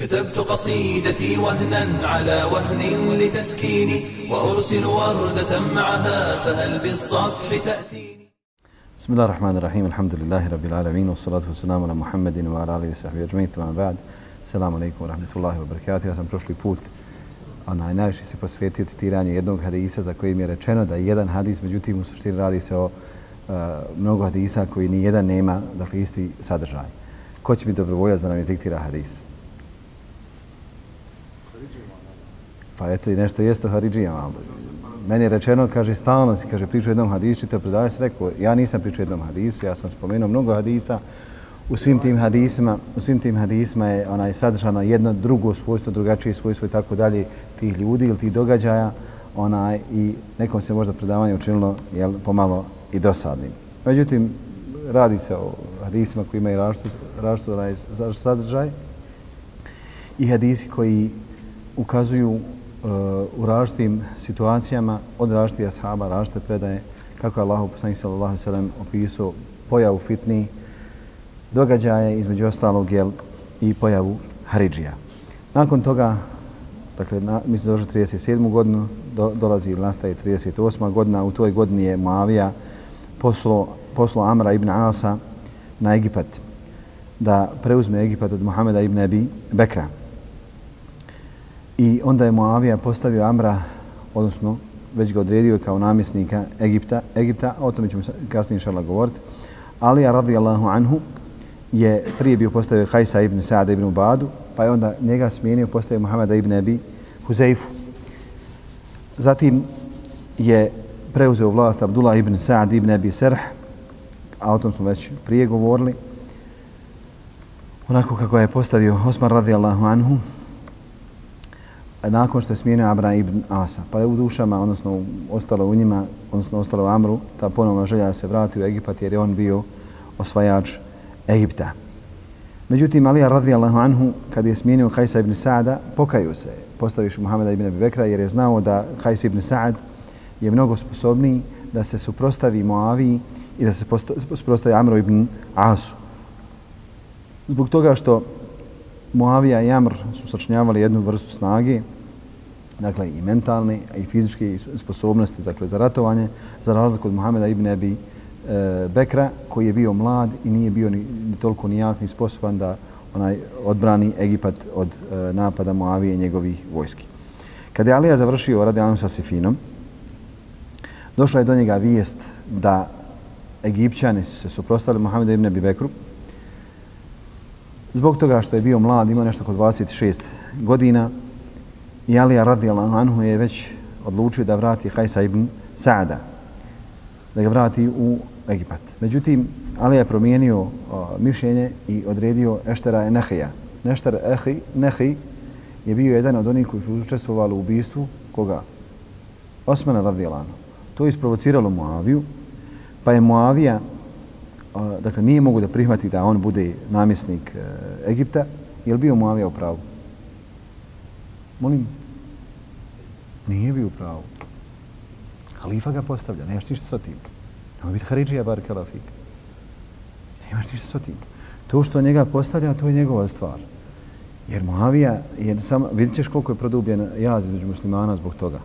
كتبت قصيدتي وهنا على وهن لتسكيني وأرسل وردة معها فهل بالصفح تأتيني بسم الله الرحمن الرحيم الحمد لله رب العالمين والصلاة والسلام على محمد وعلى آله وصحبه أجمعين ثم بعد السلام عليكم ورحمة الله وبركاته Ja sam prošli put onaj, najviše se posvetio citiranju jednog hadisa za kojim je rečeno da je jedan hadis, međutim u suštini radi se o uh, mnogo hadisa koji ni jedan nema, dakle isti sadržaj. Ko će biti dobrovoljac da nam izdiktira hadis? Pa eto i nešto jeste Haridžijama. Meni je rečeno, kaže, stalno si, kaže, priču jednom hadisu, čita predaje se rekao, ja nisam pričao jednom hadisu, ja sam spomenuo mnogo hadisa, u svim tim hadisima, u svim tim hadisima je onaj sadržano jedno drugo svojstvo, drugačije svojstvo i tako dalje tih ljudi ili tih događaja, onaj i nekom se možda predavanje učinilo jel, pomalo i dosadnim. Međutim, radi se o hadisima koji imaju različit onaj sadržaj i hadisi koji ukazuju Eh, u različitim situacijama od različitih ashaba, različite predaje, kako je Allah poslanik sallallahu sallam opisao pojavu fitni, događaje između ostalog jel, i pojavu Haridžija. Nakon toga, dakle, na, mi smo došli 37. godinu, do, dolazi ili nastaje 38. godina, u toj godini je Moavija poslo, poslo Amra ibn Asa na Egipat da preuzme Egipat od Muhameda ibn Abi Bekra. I onda je Moavija postavio Amra, odnosno već ga odredio kao namjesnika Egipta, Egipta o tome ćemo kasnije inšala govoriti. Alija radijallahu anhu je prije bio postavio Hajsa ibn Sa'ada ibn Ubadu, pa je onda njega smijenio postavio Muhameda ibn Abi Huzeifu. Zatim je preuzeo vlast Abdullah ibn Sa'ad ibn Abi Serh, a o tom smo već prije govorili. Onako kako je postavio Osman radijallahu anhu, nakon što je smijenio Abra ibn Asa. Pa je u dušama, odnosno ostalo u njima, odnosno ostalo u Amru, ta ponovna želja da se vrati u Egipat jer je on bio osvajač Egipta. Međutim, Alija radijallahu anhu, kad je smijenio Hajsa ibn Sa'da, pokaju se, postaviš Muhameda ibn Abi Bekra, jer je znao da Hajsa ibn Sa'd je mnogo sposobniji da se suprostavi Moaviji i da se suprostavi Amru ibn Asu. Zbog toga što Muavija i Amr su sačinjavali jednu vrstu snage, dakle i mentalne, i fizičke sposobnosti dakle, za ratovanje, za razliku od Muhameda ibn Abi e, Bekra, koji je bio mlad i nije bio ni, ni toliko ni jak, ni sposoban da onaj odbrani Egipat od e, napada Muavije i njegovih vojski. Kada je Alija završio radi Anu sa Sifinom, došla je do njega vijest da Egipćani su se suprostali Muhammedu ibn Abi Bekru, Zbog toga što je bio mlad, imao nešto kod 26 godina, i Alija radijallahu anhu je već odlučio da vrati Hajsa ibn Sa'da, da ga vrati u Egipat. Međutim, Alija je promijenio o, mišljenje i odredio Eštera Enehija. Nešter Ehi, Nehi je bio jedan od onih koji su učestvovali u ubistvu koga? Osmana radijallahu To je isprovociralo Muaviju, pa je Muavija dakle, nije mogu da prihvati da on bude namjesnik e, Egipta, je li bio Muavija u pravu? Molim? Nije bio u pravu. Halifa ga postavlja, nemaš ništa s tim. Nema biti Haridžija, bar Kalafik. Nemaš ništa s tim. To što njega postavlja, to je njegova stvar. Jer Muavija, je sam, vidit ćeš koliko je produbljen jaz između muslimana zbog toga.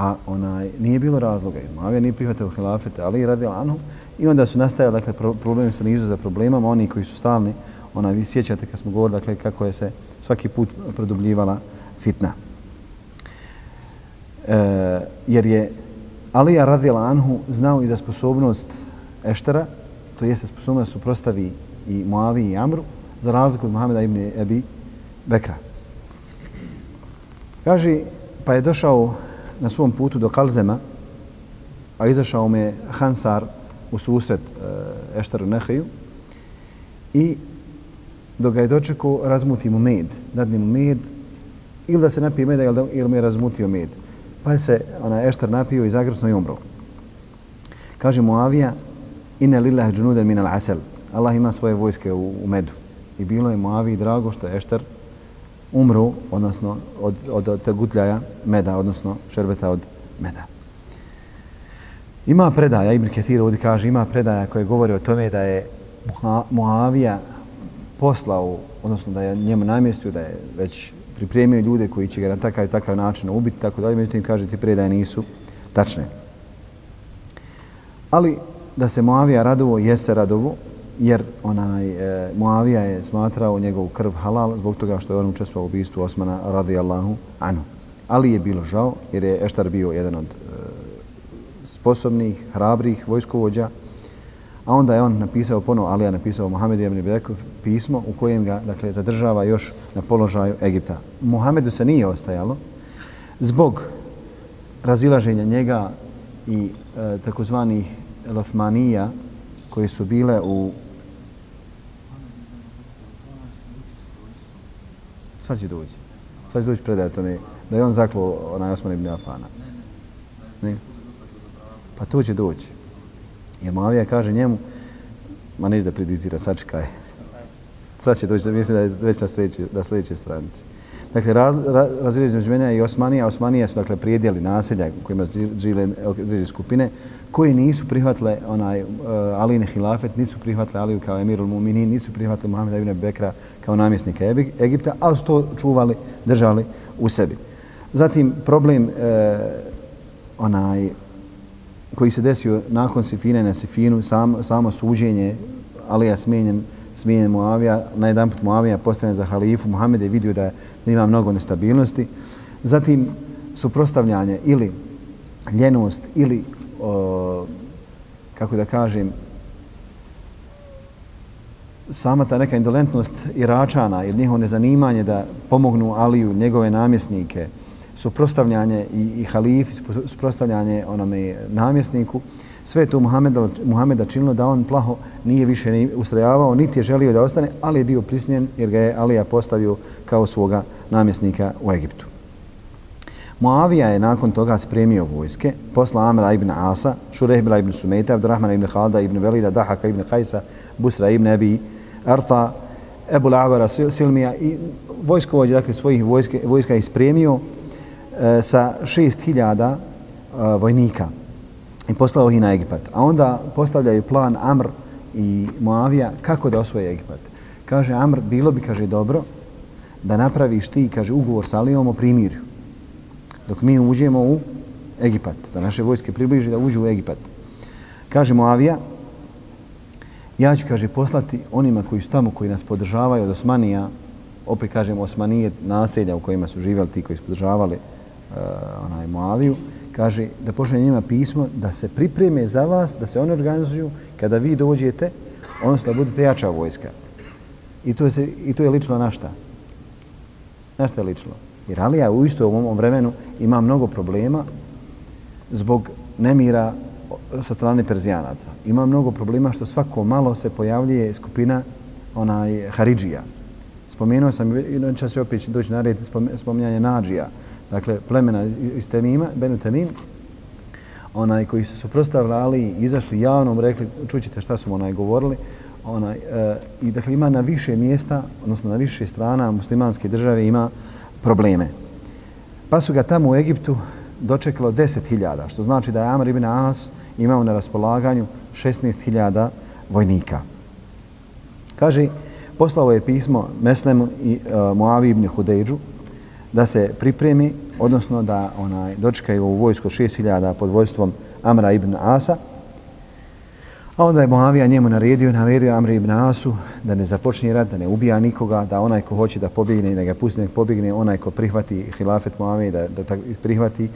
A onaj, nije bilo razloga. Muavija nije prihvatio hilafete, ali radi lanu. I onda su nastajali dakle, problemi sa nizu za problemama, oni koji su stalni, ona vi sjećate kad smo govorili dakle, kako je se svaki put produbljivala fitna. E, jer je Alija radila Anhu znao i za sposobnost Eštera, to jeste sposobnost da suprostavi i Muavi i Amru, za razliku od Muhameda ibn Ebi Bekra. Kaže, pa je došao na svom putu do Kalzema, a izašao me Hansar u susret e, Eštaru Nehaju i dok ga je dočekao, razmuti mu med, dadni mu med, ili da se napije meda, ili, ili mu je razmutio med. Pa je se ona Eštar napio i zagrsno i umro. Kaže Muavija, inna lillah džunuden min al-asal. Allah ima svoje vojske u, u medu. I bilo je Muaviji drago što je Eštar umro, odnosno od, od, od, tegutljaja meda, odnosno šerbeta od meda. Ima predaja, Ibn Ketir ovdje kaže, ima predaja koje govori o tome da je Muavija poslao, odnosno da je njemu namjestio, da je već pripremio ljude koji će ga na takav i takav način ubiti, tako dalje, međutim kaže ti predaje nisu tačne. Ali da se Moavija radovo, jeste radovo, jer onaj e, Muavija je smatrao njegovu krv halal zbog toga što je on učestvovao u ubistvu Osmana radijallahu anhu. Ali je bilo žao jer je Eštar bio jedan od e, sposobnih, hrabrih vojskovođa, a onda je on napisao ponovo, Ali je napisao Muhammedu ibn Bekov pismo u kojem ga dakle, zadržava još na položaju Egipta. Muhammedu se nije ostajalo zbog razilaženja njega i e, takozvanih Lothmanija koje su bile u Sad će doći. Sad će doći predaj tome. Da je on zaklo onaj Osman ibn Afana. Ne? Pa to će doći. Jer Moavija kaže njemu, ma neće da predicira, sačekaj. Sad će doći, mislim da je već na, sreći, na sljedećoj stranici. Dakle, raz, raz, razvijeli između mene i Osmanija. Osmanija su, dakle, prijedjeli naselja kojima žive određene skupine koji nisu prihvatile onaj uh, Aline Hilafet, nisu prihvatile Aliju kao Emirul Muminin, nisu prihvatile Muhammeda ibn Bekra kao namjesnika Egipta, ali su to čuvali, držali u sebi. Zatim, problem uh, onaj koji se desio nakon Sifine na Sifinu, sam, samo suđenje Alija smijenjen smijenjen Muavija, na jedan put Muavija postane za halifu, Muhammed je vidio da, da ima mnogo nestabilnosti. Zatim suprostavljanje ili ljenost ili, o, kako da kažem, sama ta neka indolentnost Iračana ili njihovo nezanimanje da pomognu Aliju, njegove namjesnike, suprostavljanje i, i halifi, suprostavljanje onome namjesniku, sve to Muhameda, Muhameda činilo da on plaho nije više ni ustrajavao, niti je želio da ostane, ali je bio prisnjen jer ga je Alija postavio kao svoga namjesnika u Egiptu. Muavija je nakon toga spremio vojske, posla Amra ibn Asa, Šurehbila ibn Sumeta, Abdurrahmana ibn Halda ibn Velida, Dahaka ibn Kajsa, Busra ibn Ebi, Arta, Ebu Lavara, Silmija i vojskovođe, dakle svojih vojske, vojska je spremio e, sa šest hiljada e, vojnika i poslao ih na Egipat. A onda postavljaju plan Amr i Moavija kako da osvoje Egipat. Kaže Amr, bilo bi, kaže, dobro da napraviš ti, kaže, ugovor sa Alijom o primirju. Dok mi uđemo u Egipat, da naše vojske približi da uđu u Egipat. Kaže Moavija, ja ću, kaže, poslati onima koji su tamo, koji nas podržavaju od Osmanija, opet kažem Osmanije, naselja u kojima su živjeli ti koji su podržavali uh, onaj Moaviju, kaže da pošalje njima pismo da se pripreme za vas, da se oni organizuju kada vi dođete, odnosno da budete jača vojska. I to je, i to je lično na šta? Na šta je lično? Jer Alija u isto ovom vremenu ima mnogo problema zbog nemira sa strane Perzijanaca. Ima mnogo problema što svako malo se pojavljuje skupina onaj Haridžija. Spomenuo sam, čas se opet doći na red spominjanje Nađija dakle, plemena iz Temima, Benu Temim, onaj koji se suprostavili Ali, izašli javno, rekli, čućete šta su onaj govorili, onaj, e, i dakle ima na više mjesta, odnosno na više strana muslimanske države ima probleme. Pa su ga tamo u Egiptu dočekalo 10.000, što znači da je Amr ibn As imao na raspolaganju 16.000 vojnika. Kaže, poslao je pismo Meslemu i uh, Muavi ibn Hudejđu, da se pripremi, odnosno da onaj dočekaju u vojsko 6000 pod vojstvom Amra ibn Asa. A onda je Moavija njemu naredio, naredio Amra ibn Asu da ne započne rat, da ne ubija nikoga, da onaj ko hoće da pobjegne i da ga pusti nek pobjegne, onaj ko prihvati hilafet Moavije da, da tak, prihvati,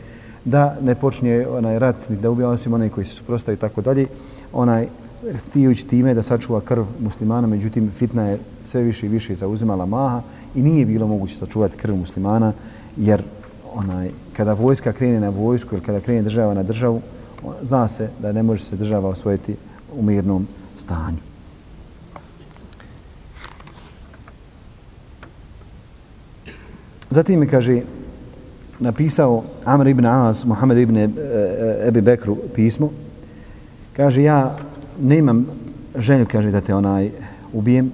da ne počne onaj rat, da ubija osim onaj koji se suprostavi i tako dalje. Onaj htijući time da sačuva krv muslimana, međutim fitna je sve više i više zauzimala maha i nije bilo moguće sačuvati krv muslimana, jer onaj, kada vojska krene na vojsku ili kada krene država na državu, zna se da ne može se država osvojiti u mirnom stanju. Zatim mi kaže, napisao Amr ibn As, Muhammed ibn e, e, Ebi Bekru pismo, kaže, ja nemam želju, kaže, da te onaj ubijem.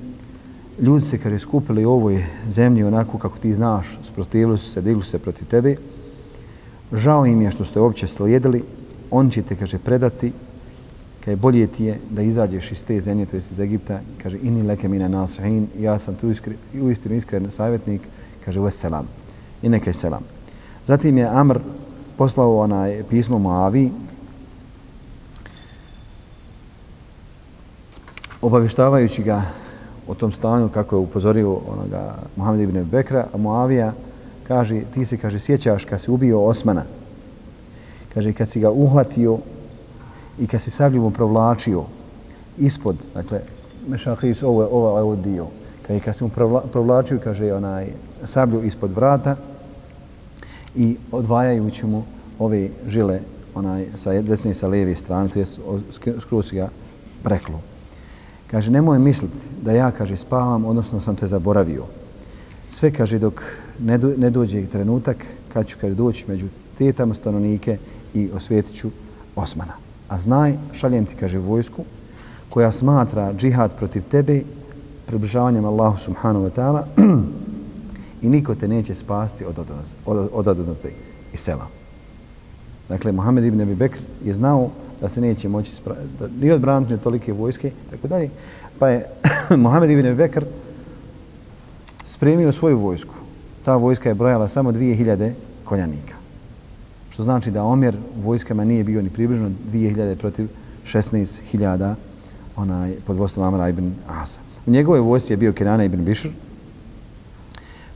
Ljudi se, kaže, skupili u ovoj zemlji onako kako ti znaš, sprotivili su se, digli se protiv tebe. Žao im je što ste uopće slijedili. On će te, kaže, predati kaže, bolje ti je da izađeš iz te zemlje, to jest iz Egipta, kaže, ini leke mina nasihin, ja sam tu iskri, uistinu iskren savjetnik, kaže, uves selam. I nekaj selam. Zatim je Amr poslao onaj pismo Moavi, obavještavajući ga o tom stanju kako je upozorio onoga Muhammed ibn Bekra, a Muavija kaže, ti se, kaže, sjećaš kad si ubio Osmana. Kaže, kad si ga uhvatio i kad si sabljivom provlačio ispod, dakle, mešahis, ovo je ovo, ovo dio. Kaže, kad si mu provlačio, kaže, onaj, sablju ispod vrata i odvajajući mu ove žile onaj, sa desne i sa lijeve strane, to je skroz ga preklo. Kaže, nemoj misliti da ja, kaže, spavam, odnosno sam te zaboravio. Sve, kaže, dok ne, do, ne dođe trenutak kad ću, kaže, doći među te tamo stanovnike i osvijetit ću Osmana. A znaj, šaljem ti, kaže, vojsku koja smatra džihad protiv tebe približavanjem Allahu subhanahu wa ta'ala i niko te neće spasti od odlaze, od, od od i sela. Dakle, Mohamed ibn Abi Bekr je znao da se neće moći da ni odbraniti tolike vojske, tako dalje. Pa je Mohamed ibn Bekr spremio svoju vojsku. Ta vojska je brojala samo 2000 konjanika. Što znači da omjer vojskama nije bio ni približno 2000 protiv 16.000 onaj, pod vodstvom Amra ibn Asa. U njegove vojsci je bio Kenane ibn Bišr,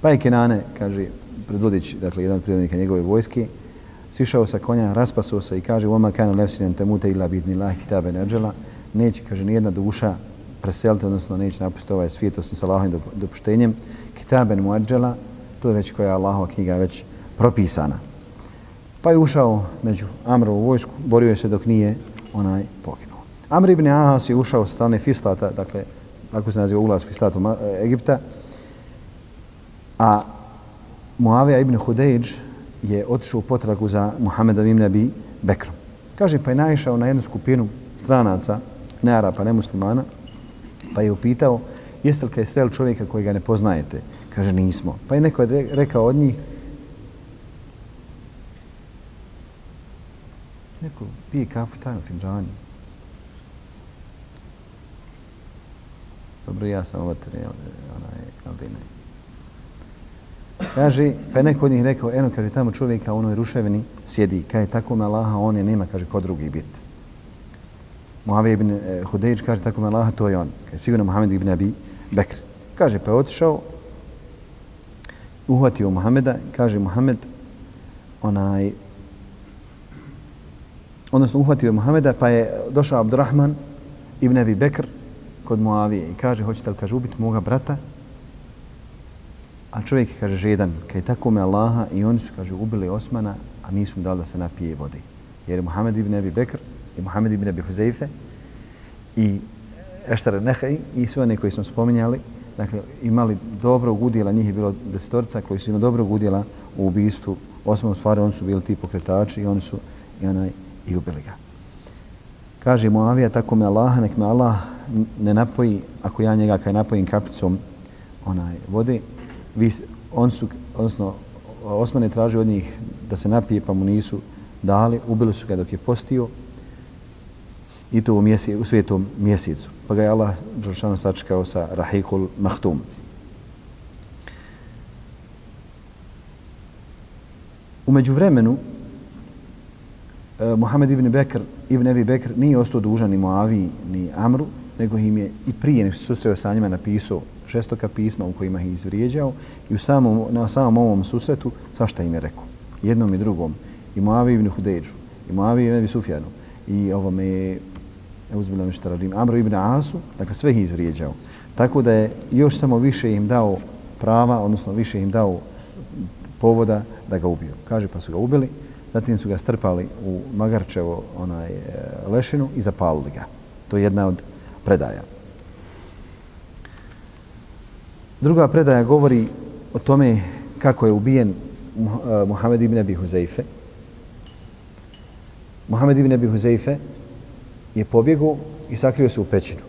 pa je Kenane, kaže, predvodić, dakle, jedan od prirodnika njegove vojske, sišao sa konja, raspasuo se i kaže Oma kana nefsinen temute illa bitni lah kitabe neđela. Neće, kaže, nijedna duša preseliti, odnosno neće napustiti ovaj svijet osim sa Allahovim dopuštenjem. Kitaben muadžela, to je već koja je Allahova knjiga već propisana. Pa je ušao među Amrovu vojsku, borio se dok nije onaj poginuo. Amr ibn Ahas je ušao sa strane Fislata, dakle, tako se naziva ulaz Fislata Egipta, a Muavija ibn Hudejđ je otišao u potragu za Muhammedom ibn Abi Bekrom. Kaže, pa je naišao na jednu skupinu stranaca, ne Arapa, ne muslimana, pa je upitao, jeste li kaj sreli čovjeka koji ga ne poznajete? Kaže, nismo. Pa je neko je rekao od njih, neko pije kafu tajno finđanju. Dobro, ja sam ovator, onaj, Albine. Kaže, pa je neko od njih rekao, eno, kaže, tamo čovjeka u onoj ruševini sjedi. Kaže, tako me Allaha, on je nema, kaže, ko drugi bit. Muavi ibn eh, Hudejić kaže, tako me Allaha, to je on. Kaže, sigurno Muhammed ibn Abi Bekr. Kaže, pa je otišao, uhvatio Muhammeda, kaže, Muhammed, onaj, odnosno uhvatio je Muhammeda, pa je došao Abdurrahman ibn Abi Bekr kod Muavije i kaže, hoćete li, kaže, ubiti moga brata? A čovjek je, kaže, žedan, kaj tako me Allaha i oni su, kaže, ubili Osmana, a nisu mu dali da se napije vode. Jer je Muhammed ibn Abi Bekr i Muhammed ibn Abi Huzeife i Eštar Nehaj i sve one koji smo spominjali, dakle, imali dobrog udjela, njih je bilo desetorica koji su imali dobrog udjela u ubistvu Osman, u stvari oni su bili ti pokretači i oni su i onaj i ubili ga. Kaže Muavija, tako me Allaha, nek me Allah ne napoji, ako ja njega kaj napojim kapicom onaj vode, vi, on su, odnosno, Osman je tražio od njih da se napije, pa mu nisu dali, ubili su ga dok je postio i to u, mjese, u svijetom mjesecu. Pa ga je Allah Đelšanu sačekao sa Rahikul Mahtum. Umeđu vremenu, eh, Muhammed ibn Bekr, ibn Ebi Bekr nije ostao dužan ni Moavi ni Amru, nego im je i prije nek se susreo sa njima napisao šestoka pisma u kojima ih izvrijeđao i u samom, na samom ovom susretu svašta im je rekao. Jednom i drugom. I Moavi ibn Hudeđu, i Moavi ibn Sufjanu, i ovome je uzbilam što radim, Amro ibn Asu, dakle sve ih izvrijeđao. Tako da je još samo više im dao prava, odnosno više im dao povoda da ga ubiju. Kaže pa su ga ubili, zatim su ga strpali u Magarčevo onaj, e, lešinu i zapalili ga. To je jedna od predaja. Druga predaja govori o tome kako je ubijen e, Muhammed ibn Abi Huzaife. Muhammed ibn Abi Huzaife je pobjegao i sakrio se u pećinu.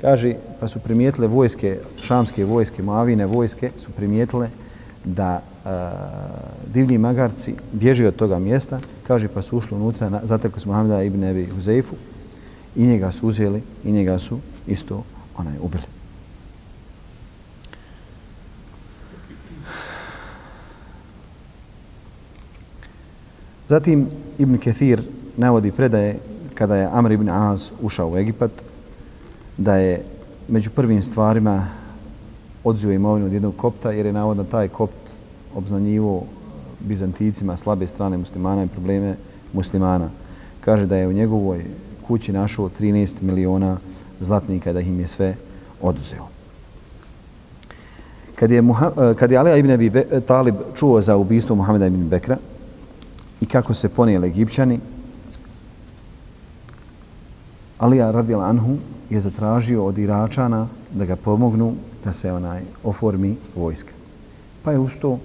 Kaže, pa su primijetile vojske, šamske vojske, moavine vojske, su primijetile da uh, divlji magarci bježi od toga mjesta. Kaže, pa su ušli unutra, zatekli su Muhammeda ibn Abi Huzaifu i njega su uzeli i njega su isto onaj ubili. Zatim Ibn Kathir navodi predaje kada je Amr ibn Az ušao u Egipat, da je među prvim stvarima odzio imovinu od jednog kopta, jer je navodno taj kopt obznanjivo Bizanticima slabe strane muslimana i probleme muslimana. Kaže da je u njegovoj kući našao 13 miliona zlatnika da im je sve oduzeo. Kad je, Muha, eh, kad je Alija ibn Abi Talib čuo za ubistvo Muhameda ibn Bekra i kako se ponijeli Egipćani, Alija radijal Anhu je zatražio od Iračana da ga pomognu da se onaj oformi vojska. Pa je usto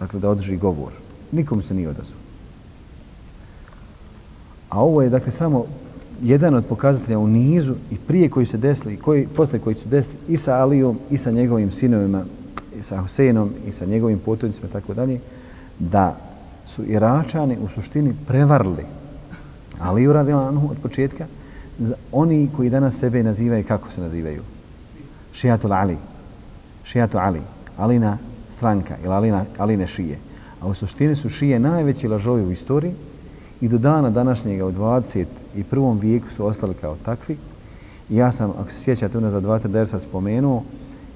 dakle, da održi govor. Nikom se nije odazvao. A ovo je dakle samo jedan od pokazatelja u nizu i prije koji se desili, koji, posle koji se desili i sa Alijom i sa njegovim sinovima, i sa Huseinom i sa njegovim potomcima i tako dalje, da su Iračani u suštini prevarli Aliju radijalanu od početka, za oni koji danas sebe nazivaju, kako se nazivaju? Šijatul Ali. Šijatul Ali. Alina stranka ili Alina, Aline šije. A u suštini su šije najveći lažovi u istoriji i do dana današnjega u 21. vijeku su ostali kao takvi. I ja sam, ako se sjećate, una za 20 dersa spomenuo,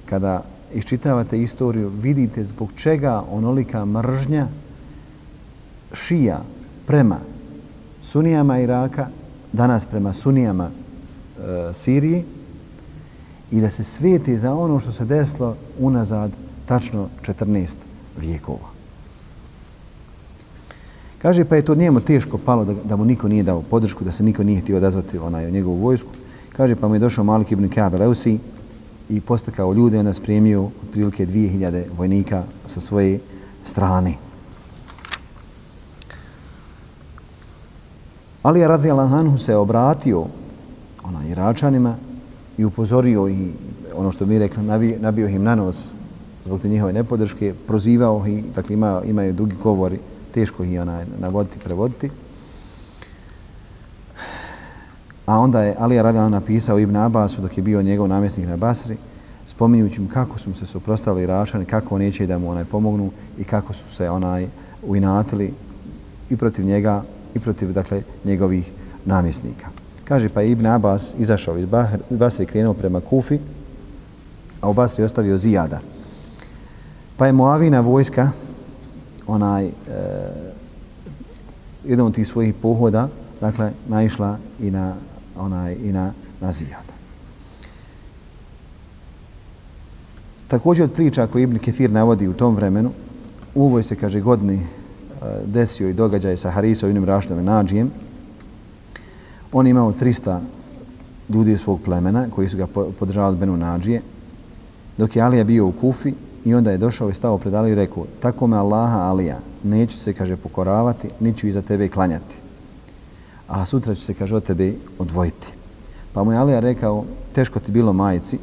kada iščitavate istoriju, vidite zbog čega onolika mržnja šija prema sunijama Iraka, danas prema sunijama e, Siriji i da se svijeti za ono što se desilo unazad tačno 14 vijekova. Kaže, pa je to njemu teško palo da, da mu niko nije dao podršku, da se niko nije htio odazvati onaj, u njegovu vojsku. Kaže, pa mu je došao Malik ibn Kabe Leusi i postakao ljude, onda spremio otprilike 2000 vojnika sa svoje strane. Ali je radi Allahanhu se obratio ona, Iračanima i upozorio i ono što mi rekli, nabio, nabio im na nos zbog te njihove nepodrške, prozivao ih, dakle ima, imaju dugi govori, teško ih onaj navoditi, prevoditi. A onda je Alija Radila napisao Ibn Abbasu dok je bio njegov namjesnik na Basri, spominjući mu kako su mu se suprostavili Iračani, kako neće da mu onaj pomognu i kako su se onaj uinatili i protiv njega i protiv dakle njegovih namjesnika. Kaže pa Ibn Abbas izašao iz Basri krenuo prema Kufi, a u Basri ostavio Zijada. Pa je Moavina vojska onaj eh, e, jedan od tih svojih pohoda, dakle, naišla i na onaj i na, na Zijada. Također od priča koje Ibn Ketir navodi u tom vremenu, u ovoj se, kaže, godini desio i događaj sa Harisom i i Nađijem. On imao 300 ljudi svog plemena koji su ga podržavali Benu Nađije. Dok je Alija bio u Kufi, I onda je došao i stao pred Ali i rekao, tako me Allaha Alija, neću se, kaže, pokoravati, niću iza tebe klanjati. A sutra ću se, kaže, od tebe odvojiti. Pa mu je Alija rekao, teško ti bilo majici,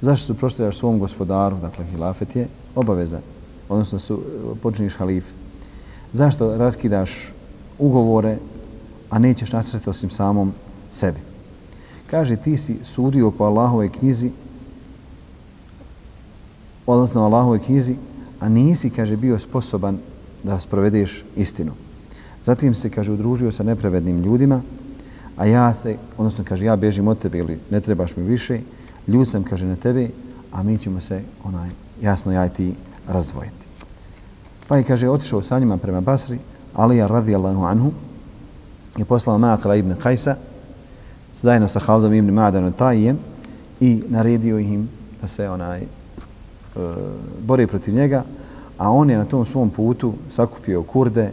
zašto su prošljaš svom gospodaru, dakle, hilafet je obaveza, odnosno su, počiniš halif. Zašto raskidaš ugovore, a nećeš načrati osim samom sebi? Kaže, ti si sudio po Allahove knjizi, odnosno Allahove knjizi, a nisi, kaže, bio sposoban da sprovedeš istinu. Zatim se, kaže, udružio sa nepravednim ljudima, a ja se, odnosno, kaže, ja bežim od tebe ili ne trebaš mi više, ljud sam, kaže, na tebe, a mi ćemo se, onaj, jasno, ja i ti razdvojiti. Pa je, kaže, otišao sa njima prema Basri, Alija radijallahu anhu, je poslao Maqala ibn Kajsa, zajedno sa Haldom ibn Ma'danom Tajijem, i naredio im da se onaj E, bore protiv njega, a on je na tom svom putu sakupio kurde,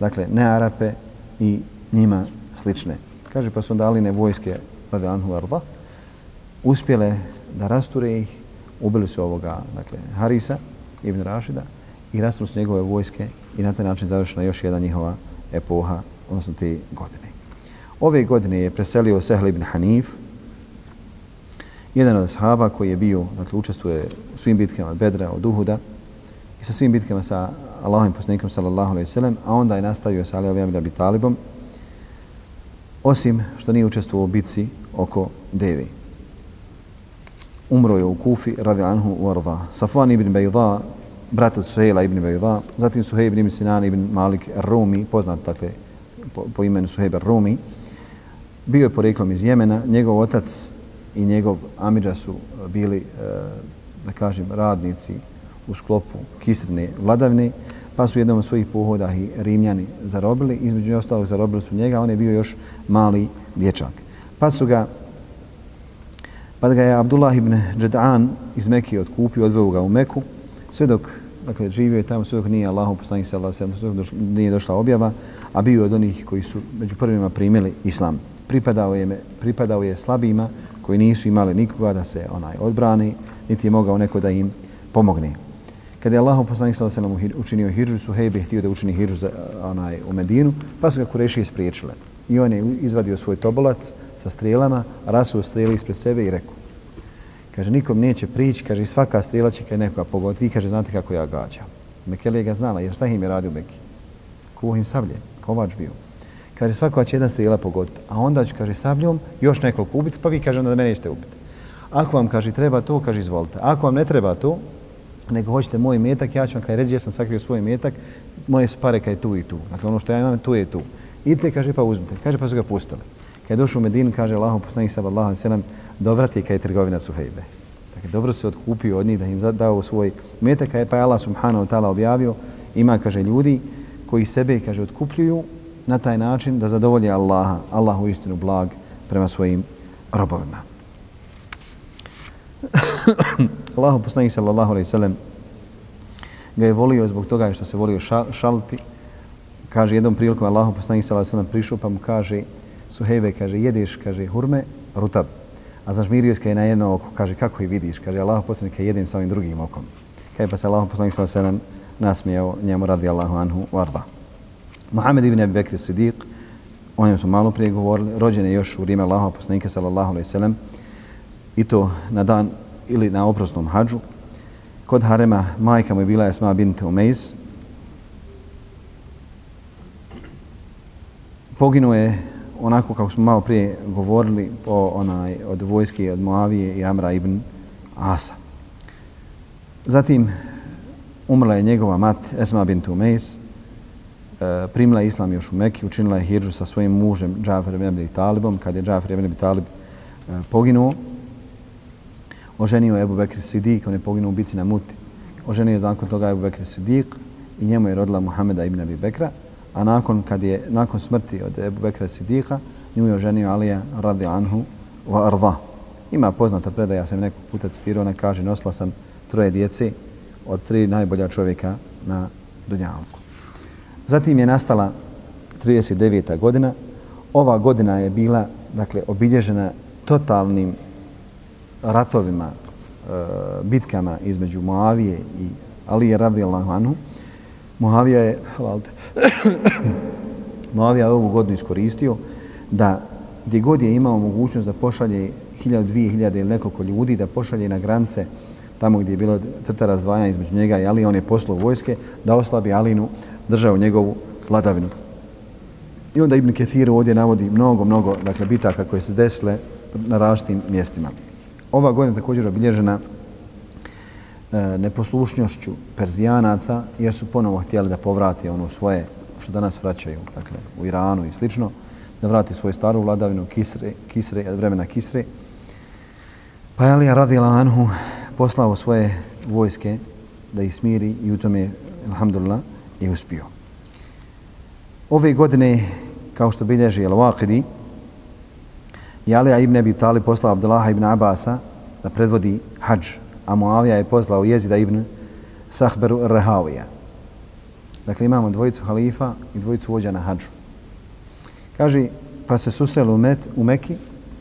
dakle ne Arape i njima slične. Kaže pa su onda Aline vojske radi Anhu Arda, uspjele da rasture ih, ubili su ovoga, dakle, Harisa ibn Rašida i rastru njegove vojske i na taj način završena još jedna njihova epoha, odnosno te godine. Ove godine je preselio Sehl ibn Hanif, jedan od sahaba koji je bio, dakle, učestvuje u svim bitkama od Bedra, od Uhuda i sa svim bitkama sa Allahovim poslanikom sallallahu alaihi sallam, a onda je nastavio sa Ali Abijam Rabi Talibom. osim što nije učestvovao u bitci oko Devi. Umro je u Kufi, radi anhu u Arda. Safvan ibn Bejda, brat od Suhejla ibn Bejda, zatim Suhej ibn Sinan ibn Malik Rumi, poznat dakle po, po imenu Suhejb Rumi, bio je poreklom iz Jemena, njegov otac i njegov Amidža su eh, bili, eh, da kažem, radnici u sklopu Kisrne vladavne, pa su jednom od svojih pohoda i Rimljani zarobili, između ostalog zarobili su njega, on je bio još mali dječak. Pa su ga, pa ga je Abdullah ibn Džedan iz Mekije otkupio, odveo ga u Meku, sve dok dakle, živio je tamo sve dok nije Allahu poslanik sallallahu alejhi ve sellem nije došla objava, a bio od onih koji su među prvima primili islam. Pripadao je pripadao je slabima koji nisu imali nikoga da se onaj odbrani, niti je mogao neko da im pomogne. Kad je Allahu poslanik sallallahu alejhi ve sellem učinio hidžu, Suhejb je htio da učini hidžu za, onaj, u Medinu, pa su ga Kurešije spriječile. I on je izvadio svoj tobolac sa strelama, rasuo strele ispred sebe i rekao Kaže, nikom neće prići, kaže, svaka strela će kaj nekoga pogoditi. Vi, kaže, znate kako ja gađam. Mekelija ga znala, jer šta im je radio Meki? Kuhim sablje, kovač bio. Kaže, svaka će jedan strela pogoditi. A onda ću, kaže, sabljom još nekoliko ubiti, pa vi, kaže, onda da mene nećete ubiti. Ako vam, kaže, treba to, kaže, izvolite. Ako vam ne treba to, nego hoćete moj metak, ja ću vam, kaže, reći, ja sam sakrio svoj metak, moje pare kaj tu i tu. Dakle, ono što ja imam, tu je tu. Idite, kaže, pa uzmite. Kaže, pa su ga pustili. Kad je došao u Medinu, kaže Allahom poslanik sallallahu alejhi ve sellem, dobra je trgovina Suhejbe. Dakle, dobro se odkupio od njih da im dao svoj metak, a je pa Allah subhanahu wa ta'ala objavio, ima, kaže, ljudi koji sebe, kaže, otkupljuju na taj način da zadovolje Allaha, Allahu istinu blag prema svojim robovima. Allahu poslanik sallallahu alejhi ve sellem ga je volio zbog toga što se volio šaliti. Kaže jednom prilikom Allahu poslanik sallallahu alejhi ve sellem prišao pa mu kaže Suhejbe, kaže, jedeš, kaže, hurme, rutab. A zažmirio je na jedno oko, kaže, kako i vidiš? Kaže, Allah poslanik, jedem sa ovim drugim okom. Kaj pa se Allah poslanik sa sedem nasmijao njemu radi Allahu anhu varda. Muhammed ibn Abi Bekr Sidiq, o njem smo malo prije govorili, rođen je još u Rime Allahu poslanika sallallahu alaihi sallam i to na dan ili na oprosnom hađu. Kod harema majka mu je bila Esma bint Umejz. Poginuo je onako kako smo malo prije govorili po onaj od vojske od Moavije i Amra ibn Asa. Zatim umrla je njegova mat Esma bint Umejs, e, primila je islam još u Mekki, učinila je hijđu sa svojim mužem Džafer ibn Abi Talibom, kad je Džafer ibn Abi Talib e, poginuo. Oženio je Ebu Bekr Sidik, on je poginuo u bici na Muti. Oženio je nakon toga Ebu Bekr Sidik i njemu je rodila Muhameda ibn Abi Bekra a nakon kad je nakon smrti od Ebu Bekra Sidika, nju je oženio Alija radi anhu wa arda. Ima poznata predaja, ja sam nekog puta citirao, ona kaže, nosila sam troje djece od tri najbolja čovjeka na Dunjalku. Zatim je nastala 39. godina. Ova godina je bila dakle, obilježena totalnim ratovima, e, bitkama između Moavije i Alije radijallahu anhu. Moavija je, hvalite, Moavija je ovu godinu iskoristio da gdje god je imao mogućnost da pošalje 1000, 2000 ili nekoliko ljudi, da pošalje na granice tamo gdje je bilo crta razdvajanja između njega i Ali, on je poslao vojske da oslabi Alinu, državu njegovu vladavinu. I onda Ibn Kethir ovdje navodi mnogo, mnogo dakle, bitaka koje se desile na različitim mjestima. Ova godina također obilježena E, neposlušnošću neposlušnjošću Perzijanaca, jer su ponovo htjeli da povrate ono svoje što danas vraćaju, dakle, u Iranu i slično, da vrati svoju staru vladavinu Kisre, Kisre, vremena Kisre. Pa je Alija radila Anhu poslao svoje vojske da ih smiri i u tome, alhamdulillah, je uspio. Ove godine, kao što bilježi Al-Waqidi, je Alija ibn Abi Talib poslao Abdullaha ibn Abasa da predvodi hađ a Muavija je poslao jezida ibn Sahberu Rehavija. Dakle, imamo dvojicu halifa i dvojicu vođa na hađu. Kaže, pa se susreli u, Mec, u Meki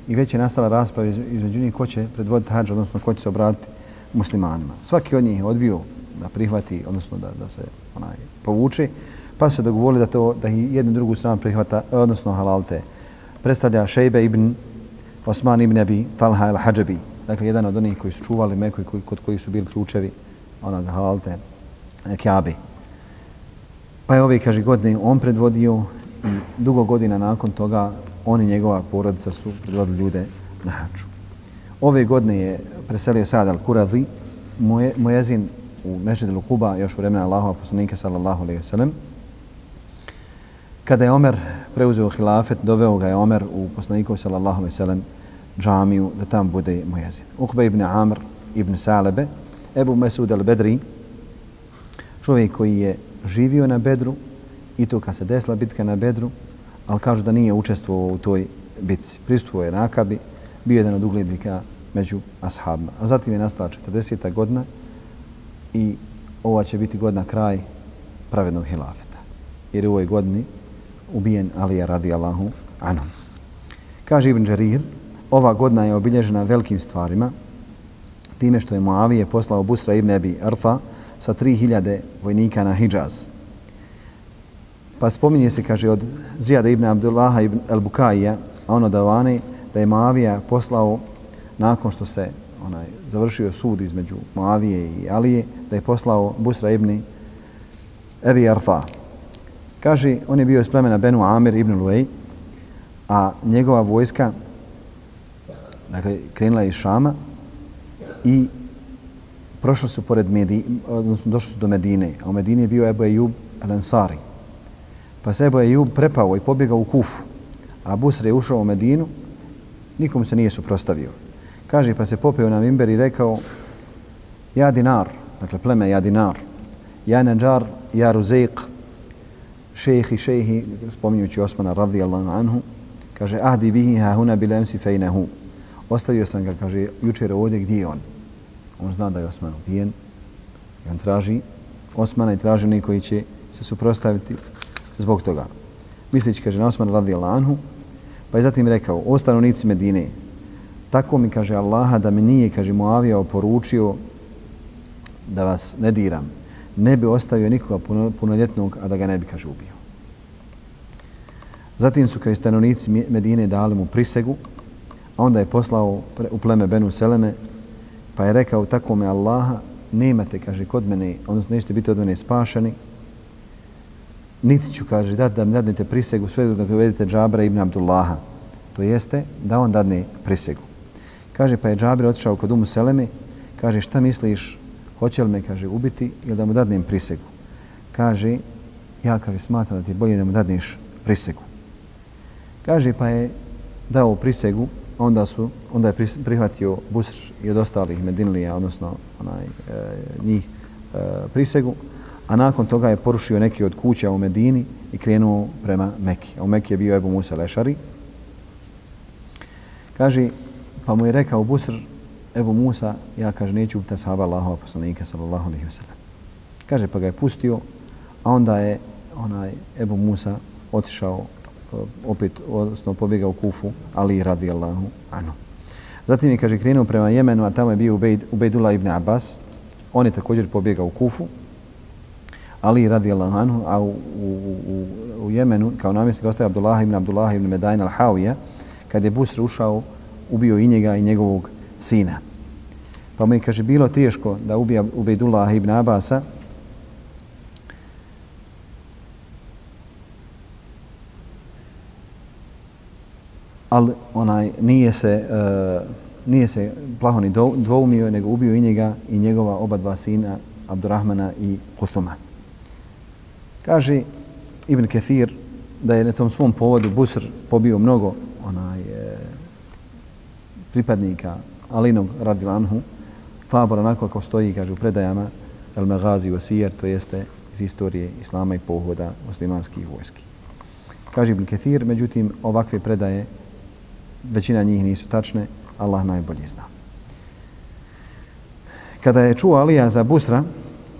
i već je nastala rasprava između njih ko će predvoditi hađu, odnosno ko će se obratiti muslimanima. Svaki od njih je odbio da prihvati, odnosno da, da se onaj, povuče, pa se dogovorili da to da i jednu drugu stranu prihvata, odnosno halalte. Predstavlja Šejbe ibn Osman ibn Abi Talha al-Hadžabi, dakle, jedan od onih koji su čuvali Meku i koji, kod koji su bili ključevi onog halalte Kjabe. Pa je ove, kaže, godine on predvodio i dugo godina nakon toga oni i njegova porodica su predvodili ljude na haču. Ove godine je preselio Sad al-Kurazi, mojezin u Mešidu Kuba, još u vremena Allahova poslanika sallallahu alaihi wasallam. Kada je Omer preuzeo hilafet, doveo ga je Omer u poslaniku sallallahu alaihi wasallam džamiju da tam bude mojezin. Ukba ibn Amr ibn Salebe, Ebu Mesud al-Bedri, čovjek koji je živio na Bedru i to kad se desila bitka na Bedru, ali kažu da nije učestvovao u toj bitci. Pristupo je Nakabi, bio jedan od uglednika među ashabima. A zatim je nastala 40. godina i ova će biti godina kraj pravednog hilafeta. Jer u ovoj godini ubijen Alija radijallahu anhu. Kaže Ibn Đarir, ova godina je obilježena velikim stvarima, time što je Muavije poslao Busra ibn Abi Arfa sa 3000 vojnika na Hidžaz. Pa spominje se, kaže, od Zijada ibn Abdullaha ibn al-Bukaija, a ono da vane, da je Moavija poslao, nakon što se onaj završio sud između Moavije i Alije, da je poslao Busra ibn Ebi Arfa. Kaže, on je bio iz plemena Benu Amir ibn Luej, a njegova vojska, dakle, krenula iz Šama i prošli su pored Medine, odnosno došli su do Medine, a u Medini je bio Ebu Ejub al-Ansari. Pa se Ebu Ejub prepao i pobjegao u Kufu, a Busre je ušao u Medinu, nikom se nije suprostavio. Kaže, pa se popeo na Mimber i rekao, ja dinar, dakle pleme ja dinar, ja neđar, ja ruzejk, šejhi, šejhi, spominjući Osmana radijallahu anhu, kaže, ahdi bihi ha huna bilemsi fejnehu. Ostavio sam ga, kaže, jučer ovdje, gdje je on? On zna da je Osman ubijen i on traži Osmana i traži onih koji će se suprostaviti zbog toga. Mislići, kaže, na Osman radijallahu anhu, pa je zatim rekao, o stanovnici Medine, tako mi, kaže Allaha, da mi nije, kaže Muavija, oporučio da vas ne diram, ne bi ostavio nikoga punoljetnog, a da ga ne bi, kaže, ubio. Zatim su, kaže, stanovnici Medine dali mu prisegu, a onda je poslao u pleme Benu Seleme, pa je rekao, tako me Allaha, nemate, kaže, kod mene, odnosno nećete biti od mene spašeni, niti ću, kaže, dati da mi dadnete prisegu sve dok dovedete Džabra ibn Abdullaha. To jeste da on dadne prisegu. Kaže, pa je Džabir otišao kod Umu Seleme, kaže, šta misliš, hoće li me, kaže, ubiti ili da mu dadnem prisegu? Kaže, ja, kaže, smatram da ti je bolje da mu dadneš prisegu. Kaže, pa je dao prisegu, onda su onda je prihvatio Busr i od ostalih Medinlija, odnosno onaj, e, njih e, prisegu, a nakon toga je porušio neki od kuća u Medini i krenuo prema Meki. A u Meki je bio Ebu Musa Lešari. Kaže, pa mu je rekao Busr, Ebu Musa, ja kaže, neću ubiti sahaba Allahova poslanika, sallallahu alaihi wasallam. Kaže, pa ga je pustio, a onda je onaj Ebu Musa otišao opet, odnosno pobjegao u Kufu, ali radi Allahu. Zatim je, kaže, krenuo prema Jemenu, a tamo je bio Ubejd, Ubejdullah ibn Abbas. On je također pobjegao u Kufu, Ali radi anhu, a u, u, u, u Jemenu kao namjesnik ostaje Abdullah ibn Abdullah ibn Medain al-Hawija, kad je Busr ušao, ubio i njega i njegovog sina. Pa mu je, kaže, bilo teško da ubija Ubejdullah ibn Abasa, ali onaj nije se uh, nije se plaho ni dvoumio, nego ubio i njega i njegova oba dva sina, Abdurrahmana i Kuthuma. Kaže Ibn Kathir da je na tom svom povodu Busr pobio mnogo onaj e, pripadnika Alinog radilanhu, tabor onako kako stoji, kaže, u predajama El Megazi Osijer, to jeste iz istorije Islama i pohoda muslimanskih vojski. Kaže Ibn Kathir, međutim, ovakve predaje, većina njih nisu tačne, Allah najbolje zna. Kada je čuo Alija za Busra,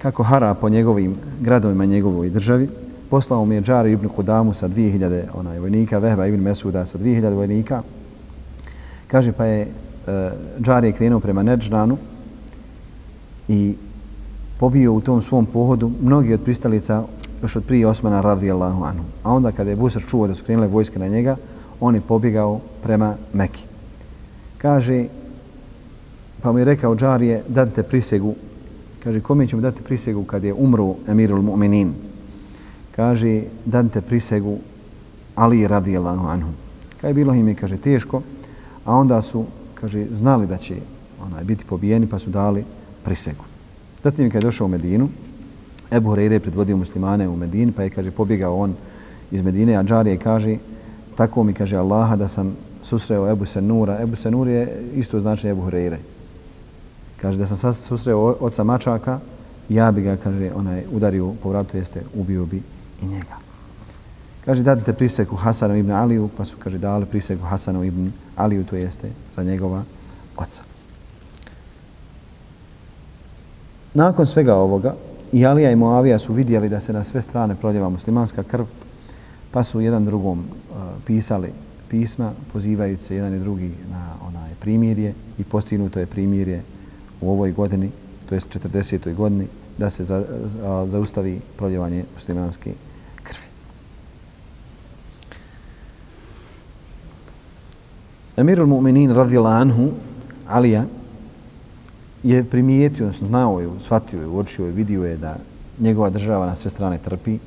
kako hara po njegovim gradovima i njegovoj državi. Poslao mu je Džari ibn Kudamu sa 2000 onaj, vojnika, Vehba ibn Mesuda sa 2000 vojnika. Kaže pa je e, Džari je krenuo prema Neđranu i pobio u tom svom pohodu mnogi od pristalica još od prije Osmana radijallahu anhu. A onda kada je Busar čuo da su krenule vojske na njega, on je pobjegao prema Meki. Kaže, pa mu je rekao Džarije, dadite prisegu Kaže, kome ćemo dati prisegu kad je umru emirul mu'minin? Kaže, dante prisegu Ali radijallahu anhu. Kaj bilo im je, kaže, teško, a onda su, kaže, znali da će onaj, biti pobijeni, pa su dali prisegu. Zatim kad je došao u Medinu, Ebu Hureyre je predvodio muslimane u Medini, pa je, kaže, pobjegao on iz Medine, a Džarije kaže, tako mi kaže Allaha da sam susreo Ebu Senura. Ebu Senur je isto značenje Ebu Hureyre. Kaže da sam sad susreo oca Mačaka, ja bi ga, kaže, onaj, udario po vratu, jeste, ubio bi i njega. Kaže, dadite priseku Hasanu ibn Aliju, pa su, kaže, dali priseku Hasanu ibn Aliju, to jeste, za njegova oca. Nakon svega ovoga, i Alija i Moavija su vidjeli da se na sve strane proljeva muslimanska krv, pa su jedan drugom uh, pisali pisma pozivajući se jedan i drugi na onaj primirje i postignuto je primirje u ovoj godini, to jest 40. godini, da se za, za, zaustavi proljevanje muslimanske krvi. Emirul Mu'minin radijala anhu, Alija, je primijetio, odnosno znao je, shvatio je, uočio je, vidio je da njegova država na sve strane trpi,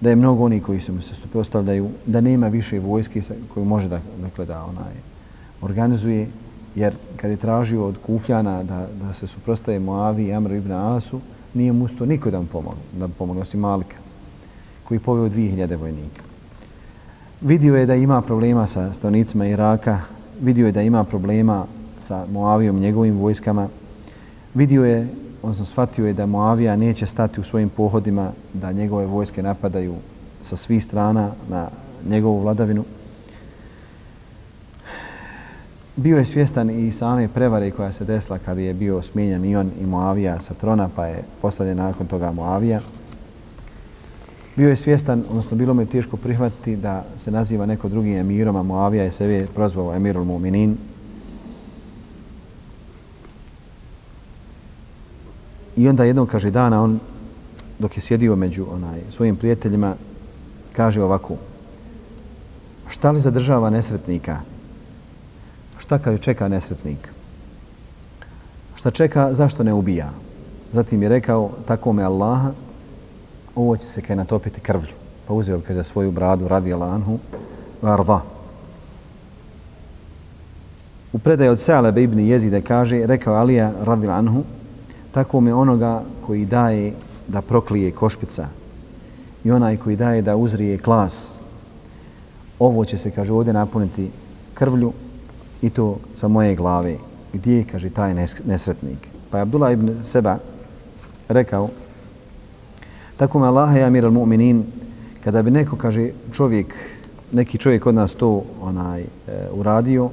da je mnogo oni koji se mu se suprostavljaju, da nema više vojske koju može da, dakle, da onaj, organizuje, jer kad je tražio od Kufljana da, da se suprostaje Moavi i Amr ibn Asu, nije mu usto niko da mu pomogne, da mu pomogne, osim Malika, koji poveo 2000 vojnika. Vidio je da ima problema sa stanovnicima Iraka, vidio je da ima problema sa Moavijom njegovim vojskama, vidio je odnosno shvatio je da Moavija neće stati u svojim pohodima, da njegove vojske napadaju sa svih strana na njegovu vladavinu. Bio je svjestan i same prevare koja se desila kada je bio smijenjan i on i Moavija sa trona, pa je postavljen nakon toga Moavija. Bio je svjestan, odnosno bilo mu je teško prihvatiti da se naziva neko drugim emirom, a Moavija je sebe prozvao Emirul Muminin, I onda jednog, kaže, dana on, dok je sjedio među onaj, svojim prijateljima, kaže ovako, šta li zadržava nesretnika? Šta kaže čeka nesretnik? Šta čeka, zašto ne ubija? Zatim je rekao, tako me Allaha, ovo će se kaj natopiti krvlju. Pa uzeo, kaže, svoju bradu, radi Allahu, varda. U predaju od Sa'lebe ibn Jezide kaže, rekao Alija, radi Anhu, tako me onoga koji daje da proklije košpica i onaj koji daje da uzrije klas. Ovo će se, kaže, ovdje napuniti krvlju i to sa moje glave. Gdje je, kaže, taj nesretnik? Pa je Abdullah ibn Seba rekao, tako me Allah je amir al-mu'minin, kada bi neko, kaže, čovjek, neki čovjek od nas to onaj, e, uradio,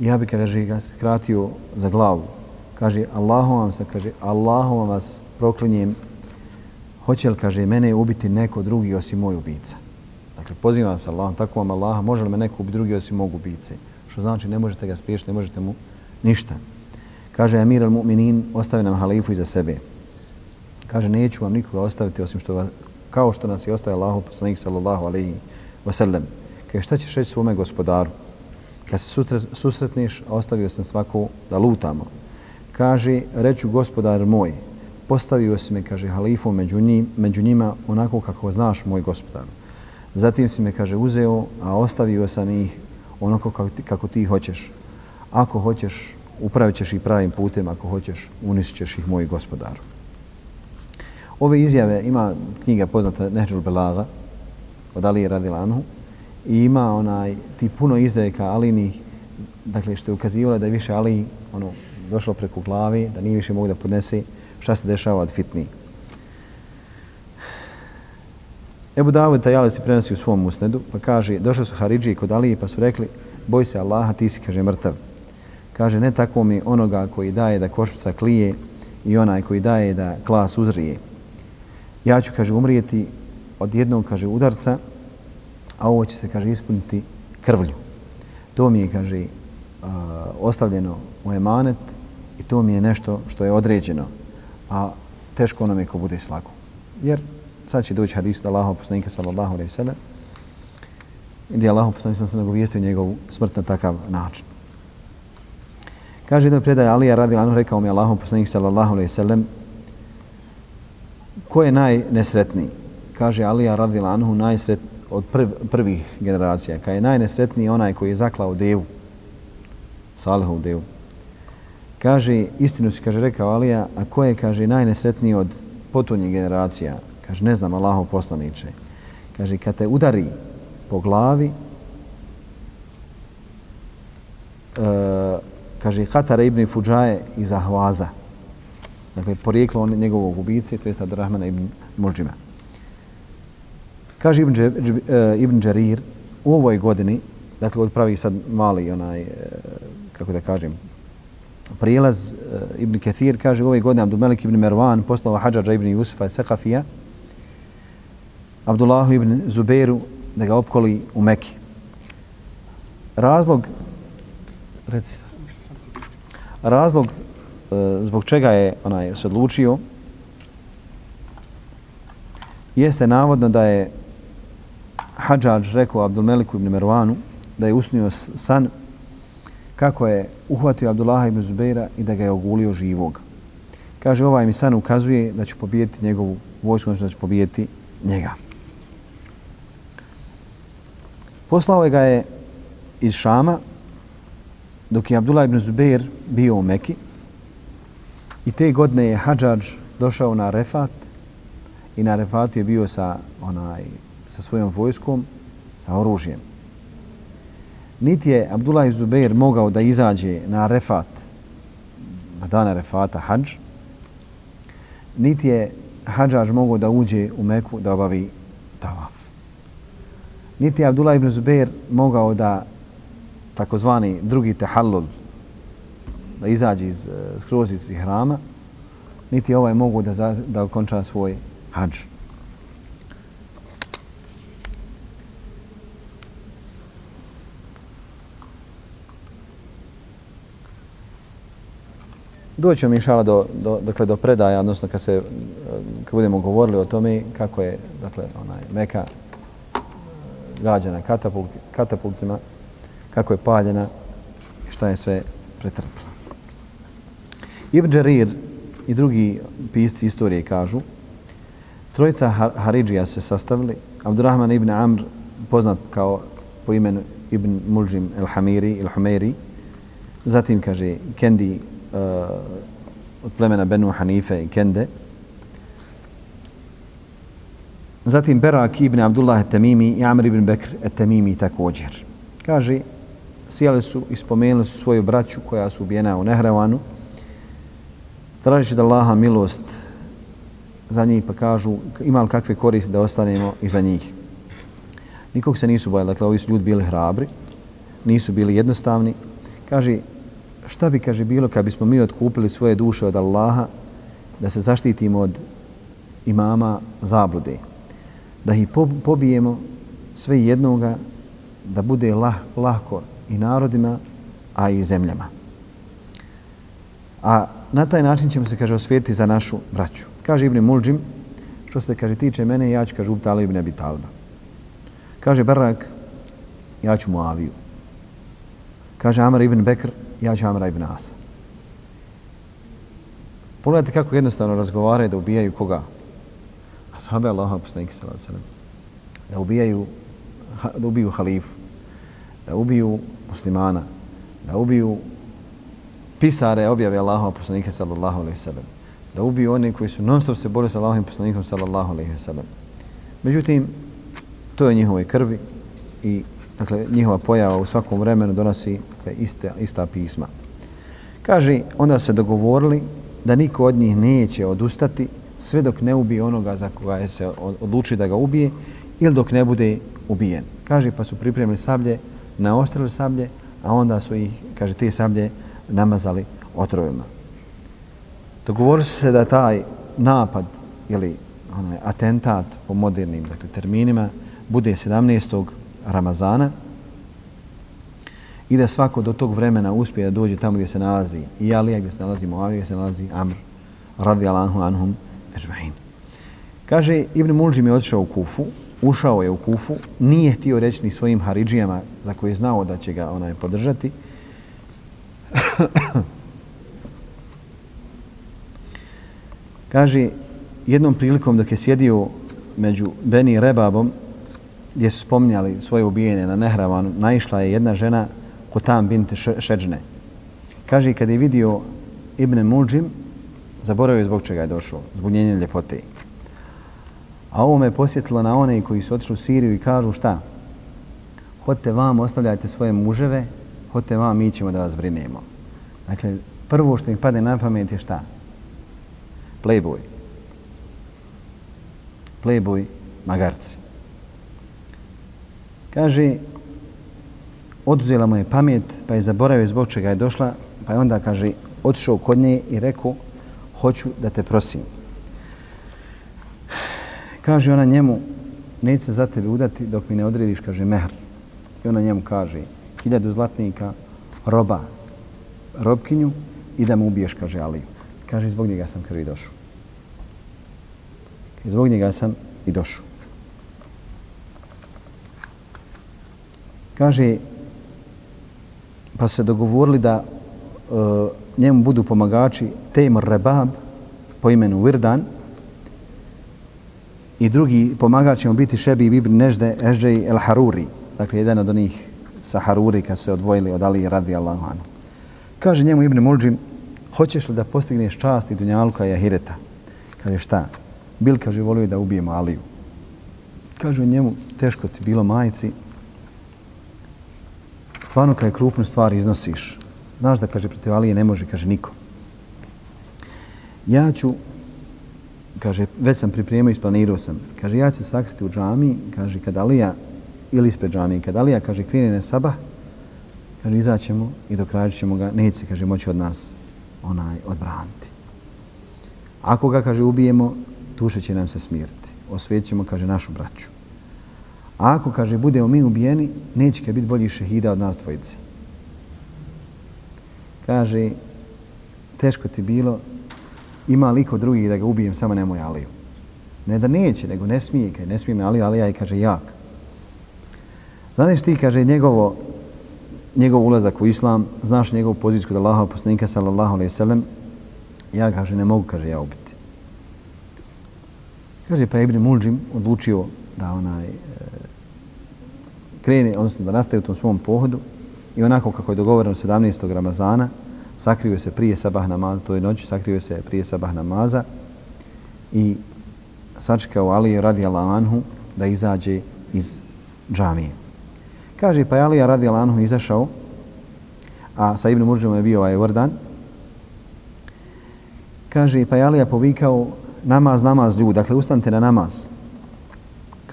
ja bi, kaže, ga skratio za glavu kaže Allahom vam se kaže Allahom vas proklinjem. Hoće li kaže mene ubiti neko drugi osim moj ubica? Dakle pozivam se Allahom tako vam Allaha može li me neko ubiti drugi osim mog ubice? Što znači ne možete ga spriješiti ne možete mu ništa. Kaže Amir al-Mu'minin ostavi nam halifu iza sebe. Kaže neću vam nikoga ostaviti osim što vas, kao što nas je ostavio Allahu poslanik sallallahu alejhi ve sellem kaže šta ćeš reći svome gospodaru? Kad se susretniš ostavio sam svako da lutamo kaže, reću gospodar moj, postavio si me, kaže, halifu među, njim, među njima onako kako znaš, moj gospodar. Zatim si me, kaže, uzeo, a ostavio sam ih onako kako ti, kako ti hoćeš. Ako hoćeš, upravit ćeš ih pravim putem, ako hoćeš, unišit ćeš ih, moj gospodar. Ove izjave ima knjiga poznata Nehrul Belaza od Alije Radilanu i ima onaj ti puno izreka Alinih, dakle što je ukazivalo da je više Ali ono, došlo preko glavi, da nije više mogu da podnese šta se dešava od fitni. Ebu Davud Tajali se prenosi u svom musnedu, pa kaže, došli su Haridži kod Alije, pa su rekli, boj se Allaha, ti si, kaže, mrtav. Kaže, ne tako mi onoga koji daje da košpica klije i onaj koji daje da klas uzrije. Ja ću, kaže, umrijeti od jednog, kaže, udarca, a ovo će se, kaže, ispuniti krvlju. To mi je, kaže, ostavljeno u emanet i to mi je nešto što je određeno, a teško onome ko bude slago. Jer sad će doći hadis da Allahov poslanika sallallahu alaihi sallam gdje Allaho poslanika se nagovijestio njegovu smrt na takav način. Kaže jedan predaj Alija radi Anu, rekao mi Allahov poslanik sallallahu alaihi sallam ko je najnesretniji? Kaže Alija radi Anu, najsret, od prv, prvih generacija, kad je najnesretniji onaj koji je zaklao devu, Salihov devu. Kaže, istinu si, kaže, rekao Alija, a ko je, kaže, najnesretniji od potonjih generacija? Kaže, ne znam, Allahov poslaniče. Kaže, kad te udari po glavi, e, kaže, Hatar ibn Fuđaje iz Ahvaza. Dakle, porijeklo on njegovog ubice, to je Rahmana ibn Murđima. Kaže Ibn, Dž, e, Ibn Đarir, u ovoj godini, dakle, od pravi sad mali onaj, e, kako da kažem, prijelaz e, Ibn Kathir, kaže ove godine Abdulmelik Abdul Malik ibn Mervan poslao Hadžađa ibn Jusufa Sekafija, Abdullahu ibn Zubeiru da ga opkoli u Meki. Razlog, reci, razlog e, zbog čega je onaj se odlučio jeste navodno da je Hadžađ rekao Abdulmeliku ibn Mervanu da je usnio san kako je uhvatio Abdullaha ibn Zubeira i da ga je ogulio živog. Kaže, ovaj mi san ukazuje da ću pobijeti njegovu vojsku, da ću pobijeti njega. Poslao je ga je iz Šama dok je Abdullah ibn Zubeir bio u Meki i te godine je Hadžađ došao na Refat i na Refatu je bio sa onaj sa svojom vojskom, sa oružjem. Niti je Abdullah ibn mogao da izađe na Refat, na dana Refata, hađ, niti je hađaž mogao da uđe u Meku da obavi tavaf. Niti je Abdullah ibn Zubair mogao da takozvani drugi tehallul, da izađe iz, eh, skroz iz hrama, niti je ovaj mogu da, za, da okonča svoj hađ. Doćemo inšala do, do, dakle, do predaja, odnosno kad, se, eh, kad budemo govorili o tome kako je dakle, onaj, Meka eh, gađena katapult, katapulcima, kako je paljena i šta je sve pretrpila. Ibn Jarir i drugi pisci istorije kažu trojica Haridžija se sastavili, Abdurrahman ibn Amr, poznat kao po imenu Ibn Muljim el-Hamiri, el-Humeiri, zatim kaže Kendi Eh, od plemena Benu Hanife i Kende, zatim Berak ibn Abdullah Tamimi i Amr ibn Bekr Tamimi također. Kaže, sjeli su i spomenuli su svoju braću koja su ubijena u Nehrevanu, tražići da Allaha milost za njih pa kažu ima li kakve koriste da ostanemo iza za njih. Nikog se nisu bojali, dakle ovi su ljudi bili hrabri, nisu bili jednostavni. Kaže, šta bi kaže bilo kad bismo mi otkupili svoje duše od Allaha da se zaštitimo od imama zablude, da ih pobijemo sve jednoga da bude lah, lahko i narodima, a i zemljama. A na taj način ćemo se, kaže, osvijeti za našu braću. Kaže Ibn Mulđim, što se, kaže, tiče mene, ja ću, kaže, ubtala Ibn Abi Talba. Kaže Barak, ja ću Muaviju. Kaže Amar Ibn Bekr, ja ću Ibn Asa. Pogledajte kako jednostavno razgovaraju da ubijaju koga? Ashabe Allaha poslanika sallallahu alejhi Da ubijaju da ubiju halifu, da ubiju muslimana, da ubiju pisare objave Allahova poslanika sallallahu alejhi ve sellem da ubiju one koji su non stop se borili sa Allahovim poslanikom sallallahu alejhi ve sellem međutim to je njihovoj krvi i dakle njihova pojava u svakom vremenu donosi dakle, iste, ista pisma kaže onda se dogovorili da niko od njih neće odustati sve dok ne ubije onoga za koga je se odluči da ga ubije ili dok ne bude ubijen. Kaže, pa su pripremili sablje, naostrili sablje, a onda su ih, kaže, te sablje namazali otrovima. Dogovorili su se da taj napad ili onaj atentat po modernim dakle, terminima bude 17. Ramazana i da svako do tog vremena uspije da dođe tamo gdje se nalazi i Alija, gdje se nalazi Moavija, gdje se nalazi Amr, radi Allahu anhum, ežbahin. Kaže, Ibn Mulđim je otišao u Kufu, ušao je u Kufu, nije htio reći ni svojim Haridžijama za koje je znao da će ga onaj podržati, Kaže, jednom prilikom dok je sjedio među Beni Rebabom, gdje su spominjali svoje ubijene na Nehravanu, naišla je jedna žena Kutam bint Šeđne. Kaže, kad je vidio Ibn Muđim, zaboravio je zbog čega je došao, zbog njenje ljepote. A ovo me posjetilo na one koji su otišli u Siriju i kažu šta? Hote vam, ostavljajte svoje muževe, hote vam, mi ćemo da vas brinemo. Dakle, prvo što im pade na pamet je šta? Playboy. Playboy, magarci. Kaže, oduzela mu je pamet, pa je zaboravio zbog čega je došla, pa je onda, kaže, otišao kod nje i rekao, hoću da te prosim. Kaže ona njemu, neću se za tebe udati dok mi ne odrediš, kaže, mehr. I ona njemu kaže, hiljadu zlatnika, roba, robkinju i da mu ubiješ, kaže Aliju. Kaže, zbog njega sam krvi došao. Zbog njega sam i došao. Kaže, pa se dogovorili da uh, njemu budu pomagači Temur Rebab po imenu Virdan i drugi pomagač će mu biti Šebi ibn Nežde Eždej El Haruri, dakle jedan od onih sa Haruri kad se odvojili od Ali radi Allahu anu. Kaže njemu Ibn Mulđim, hoćeš li da postigneš čast i dunjalka i ahireta? Kaže šta? Bil kaže volio da ubijemo Aliju. Kaže njemu, teško ti bilo majci, stvarno kada je krupnu stvar iznosiš, znaš da, kaže, protiv Alije ne može, kaže, niko. Ja ću, kaže, već sam pripremio i splanirao sam, kaže, ja ću se sakriti u džami, kaže, kad Alija, ili ispred džami, kad Alija, kaže, krene na sabah, kaže, izaćemo i do kraja ćemo ga, neće se, kaže, moći od nas onaj odbraniti. Ako ga, kaže, ubijemo, duša će nam se smirti. Osvijet ćemo, kaže, našu braću. A ako, kaže, budemo mi ubijeni, neće biti bolji šehida od nas dvojice. Kaže, teško ti bilo, ima liko drugih da ga ubijem, samo nemoj Aliju. Ne da neće, nego ne smije, kaj ne smije me Aliju, Alija i kaže, jak. Znaš ti, kaže, njegovo, njegov ulazak u islam, znaš njegovu poziciju kod Allaha poslanika, sallallahu alaihi sallam, ja, kaže, ne mogu, kaže, ja ubiti. Kaže, pa Ibn Mulđim odlučio da onaj, e, krene, odnosno da nastaje u tom svom pohodu i onako kako je dogovoreno 17. Ramazana, sakrio se prije sabah namaza, to je noć, sakrio se prije sabah namaza i sačekao Ali radi Anhu da izađe iz džamije. Kaže, pa je Alija radi Anhu izašao, a sa Ibn Murđom je bio ovaj Vrdan. Kaže, pa je Alija povikao namaz, namaz ljudi, dakle ustanite na namaz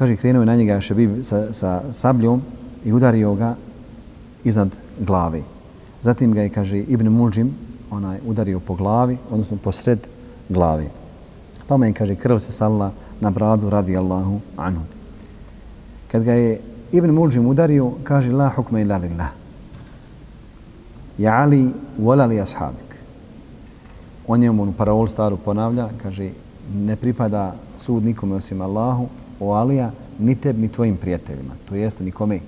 kaže, krenuo je na njega Šebib sa, sa sabljom i udario ga iznad glave. Zatim ga je, kaže, Ibn Mulđim onaj, udario po glavi, odnosno po sred glavi. Pa me kaže, krv se salila na bradu radi Allahu anhu. Kad ga je Ibn Mulđim udario, kaže, la hukme ila lillah. Ja Ali, wala li ashabik. On je mu parol staru ponavlja, kaže, ne pripada sud nikome osim Allahu, o Alija ni teb, ni tvojim prijateljima. To jeste nikome.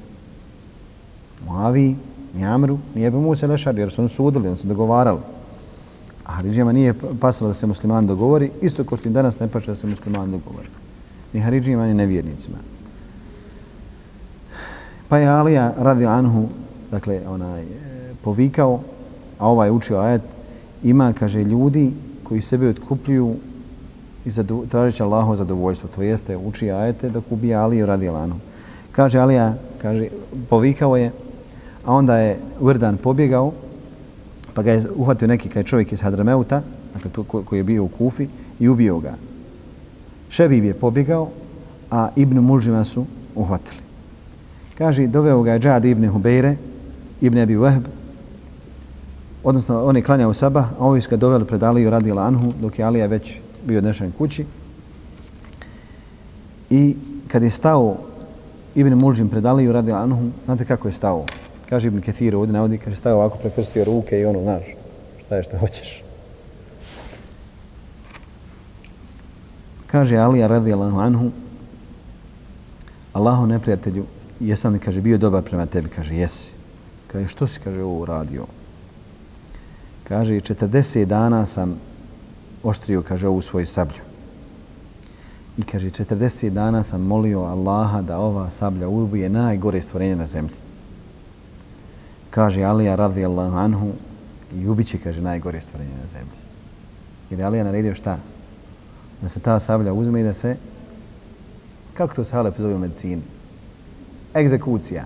Muavi, ni Amru, ni Ebu Musa Lešar, jer su oni sudili, oni su dogovarali. A Haridžijama nije pa- pasalo da se musliman dogovori, isto kao što im danas ne paše da se musliman dogovori. Ni Haridžijama, ni nevjernicima. Pa je Alija radi Anhu, dakle, onaj, e, povikao, a ovaj učio ajet, ima, kaže, ljudi koji sebe otkupljuju i tražit će Allaho zadovoljstvo. To jeste, uči ajete dok ubija Aliju radi Lanu. Kaže Alija, kaže, povikao je, a onda je Vrdan pobjegao, pa ga je uhvatio neki kaj čovjek iz Hadrameuta, dakle to, koji je bio u Kufi, i ubio ga. Šebib je pobjegao, a Ibn Mulžima su uhvatili. Kaže, doveo ga je Džad Ibn Hubeire, Ibn Abi Wahb, odnosno on je klanjao sabah, a ovi su ga doveli pred Aliju radi Lanhu, dok je Alija već bio odnešen kući. I kad je stao Ibn Mulđim pred Aliju radi Anhu, znate kako je stao? Kaže Ibn Kethir ovdje navodi, kaže stao ovako, prekrstio ruke i ono, znaš, šta je šta hoćeš. Kaže Alija radi Anhu, Allahu neprijatelju, jesam li, kaže, bio dobar prema tebi, kaže, jesi. Kaže, što si, kaže, ovo uradio? Kaže, 40 dana sam oštrio, kaže, ovu svoju sablju. I kaže, 40 dana sam molio Allaha da ova sablja ubije najgore stvorenje na zemlji. Kaže Alija radijallahu anhu i ubiće, kaže, najgore stvorenje na zemlji. Jer je Alija naredio šta? Da se ta sablja uzme i da se, kako to se Halep zove u medicini? Egzekucija.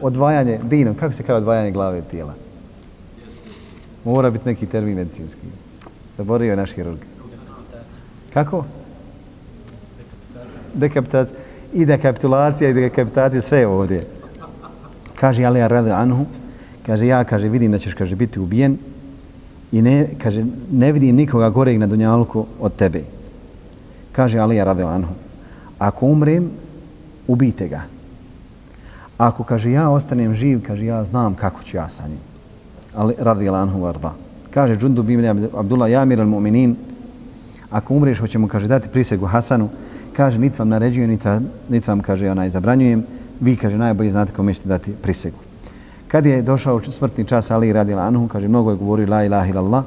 Odvajanje, dinom, kako se kaže odvajanje glave od tijela? Mora biti neki termin medicinski. Zaborio je naš hirurg. Kako? Dekapitacija. I dekapitulacija i dekapitacija, sve je ovdje. Kaže Alija radi anhu, kaže ja, kaže vidim da ćeš, kaže, biti ubijen i ne, kaže, ne vidim nikoga goreg na dunjalku od tebe. Kaže Alija radi anhu, ako umrem, ubijte ga. Ako, kaže, ja ostanem živ, kaže, ja znam kako ću ja sa njim. Ali radi anhu varda Kaže Džundub ibn Abdullah Jamir al-Mu'minin, ako umreš, hoćemo, kaže, dati prisegu Hasanu, kaže, nit vam naređujem, nit vam, nit vam kaže, onaj, zabranjujem, vi, kaže, najbolje znate kome ćete dati prisegu. Kad je došao smrtni čas Ali radila Anhu, kaže, mnogo je govorio la ilaha illallah,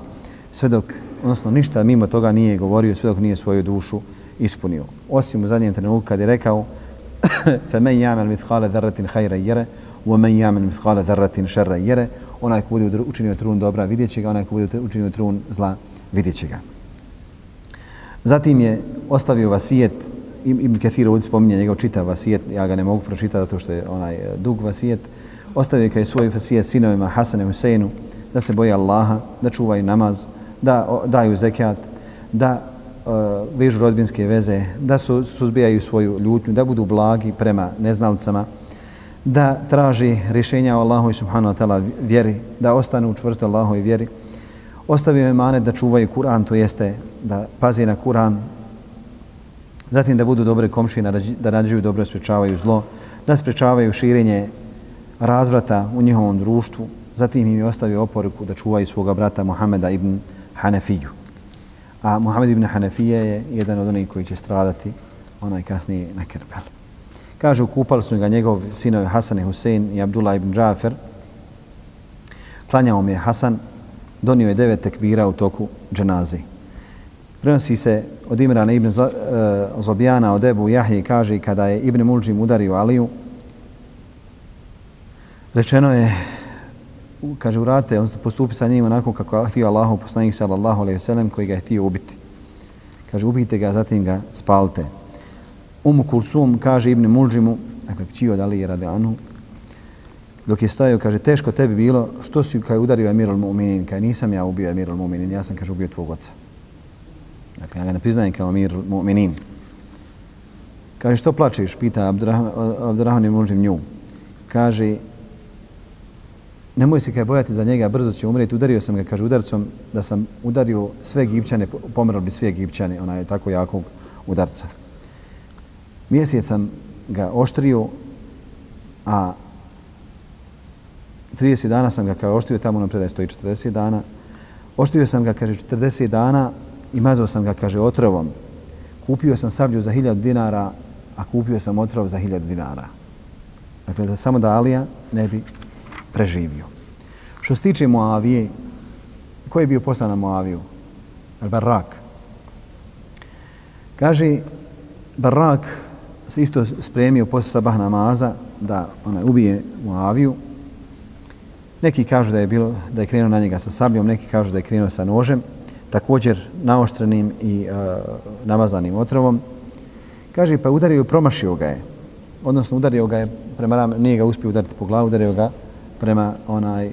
sve dok, odnosno ništa mimo toga nije govorio, sve dok nije svoju dušu ispunio. Osim u zadnjem trenutku kad je rekao, فمن يعمل مثقال ذرة خيرا يره ومن يعمل مثقال ذرة شرا يره onaj ko bude učinio trun dobra vidjet će ga, onaj ko bude učinio trun zla vidjet će ga. Zatim je ostavio vasijet, Ibn Kathir ovdje spominje njegov čitav vasijet, ja ga ne mogu pročitati zato što je onaj e, dug vasijet, ostavio je svoj vasijet sinovima Hasane Huseinu da se boje Allaha, da čuvaju namaz, da daju zekat, da uh, vežu rodbinske veze, da su, suzbijaju svoju ljutnju, da budu blagi prema neznalicama, da traži rješenja o Allahu i subhanahu wa ta'ala vjeri, da ostanu u čvrsto Allahu i vjeri. Ostavio je manet da čuvaju Kur'an, to jeste da pazi na Kur'an, zatim da budu dobre komši, da nađuju dobro, sprečavaju zlo, da sprečavaju širenje razvrata u njihovom društvu, zatim im je ostavio oporuku da čuvaju svoga brata Muhameda ibn Hanefiju. A Muhammed ibn Hanefije je jedan od onih koji će stradati onaj kasnije na Kerbelu. Kaže, kupali su ga njegov sinovi Hasan i Husein i Abdullah ibn Džafer. Klanjao mi je Hasan, donio je devet tekbira u toku dženazi. Prenosi se od Imrana ibn eh, Zobijana od Ebu Jahije kaže kada je Ibn Mulđim udario Aliju, rečeno je, kaže, urate, odnosno postupi sa njim onako kako je htio Allahu poslanik sallallahu alaihi sallam koji ga je htio ubiti. Kaže, ubijte ga, zatim ga spalte. Umu Kursum kaže Ibn Mulđimu, dakle, kći od Alije radi Anu, dok je stajao, kaže, teško tebi bilo, što si kaj udario Emir al-Mu'minin, kaj nisam ja ubio Emir al-Mu'minin, ja sam, kaže, ubio tvog oca. Dakle, ja ga ne priznajem kao Emir al-Mu'minin. Kaže, što plačeš, pita Abdurrahman ibn Mulđim nju. Kaže, nemoj se kaj bojati za njega, brzo će umreti. Udario sam ga, kaže, udarcom, da sam udario sve Egipćane, pomerali bi sve Egipćane, onaj je tako jakog udarca. Mjesec sam ga oštrio, a 30 dana sam ga kao oštrio, tamo na predaje stoji 40 dana. Oštrio sam ga, kaže, 40 dana i mazao sam ga, kaže, otrovom. Kupio sam sablju za 1000 dinara, a kupio sam otrov za 1000 dinara. Dakle, da samo da Alija ne bi preživio. Što se tiče Moavije, ko je bio poslan na Moaviju? Barak. Kaže, Barak se isto spremio posle sabah namaza da onaj ubije Muaviju. Neki kažu da je bilo da je krenuo na njega sa sabljom, neki kažu da je krenuo sa nožem, također naoštrenim i uh, namazanim otrovom. Kaže pa udario promašio ga je. Odnosno udario ga je prema ram, nije ga uspio udariti po glavu, udario ga prema onaj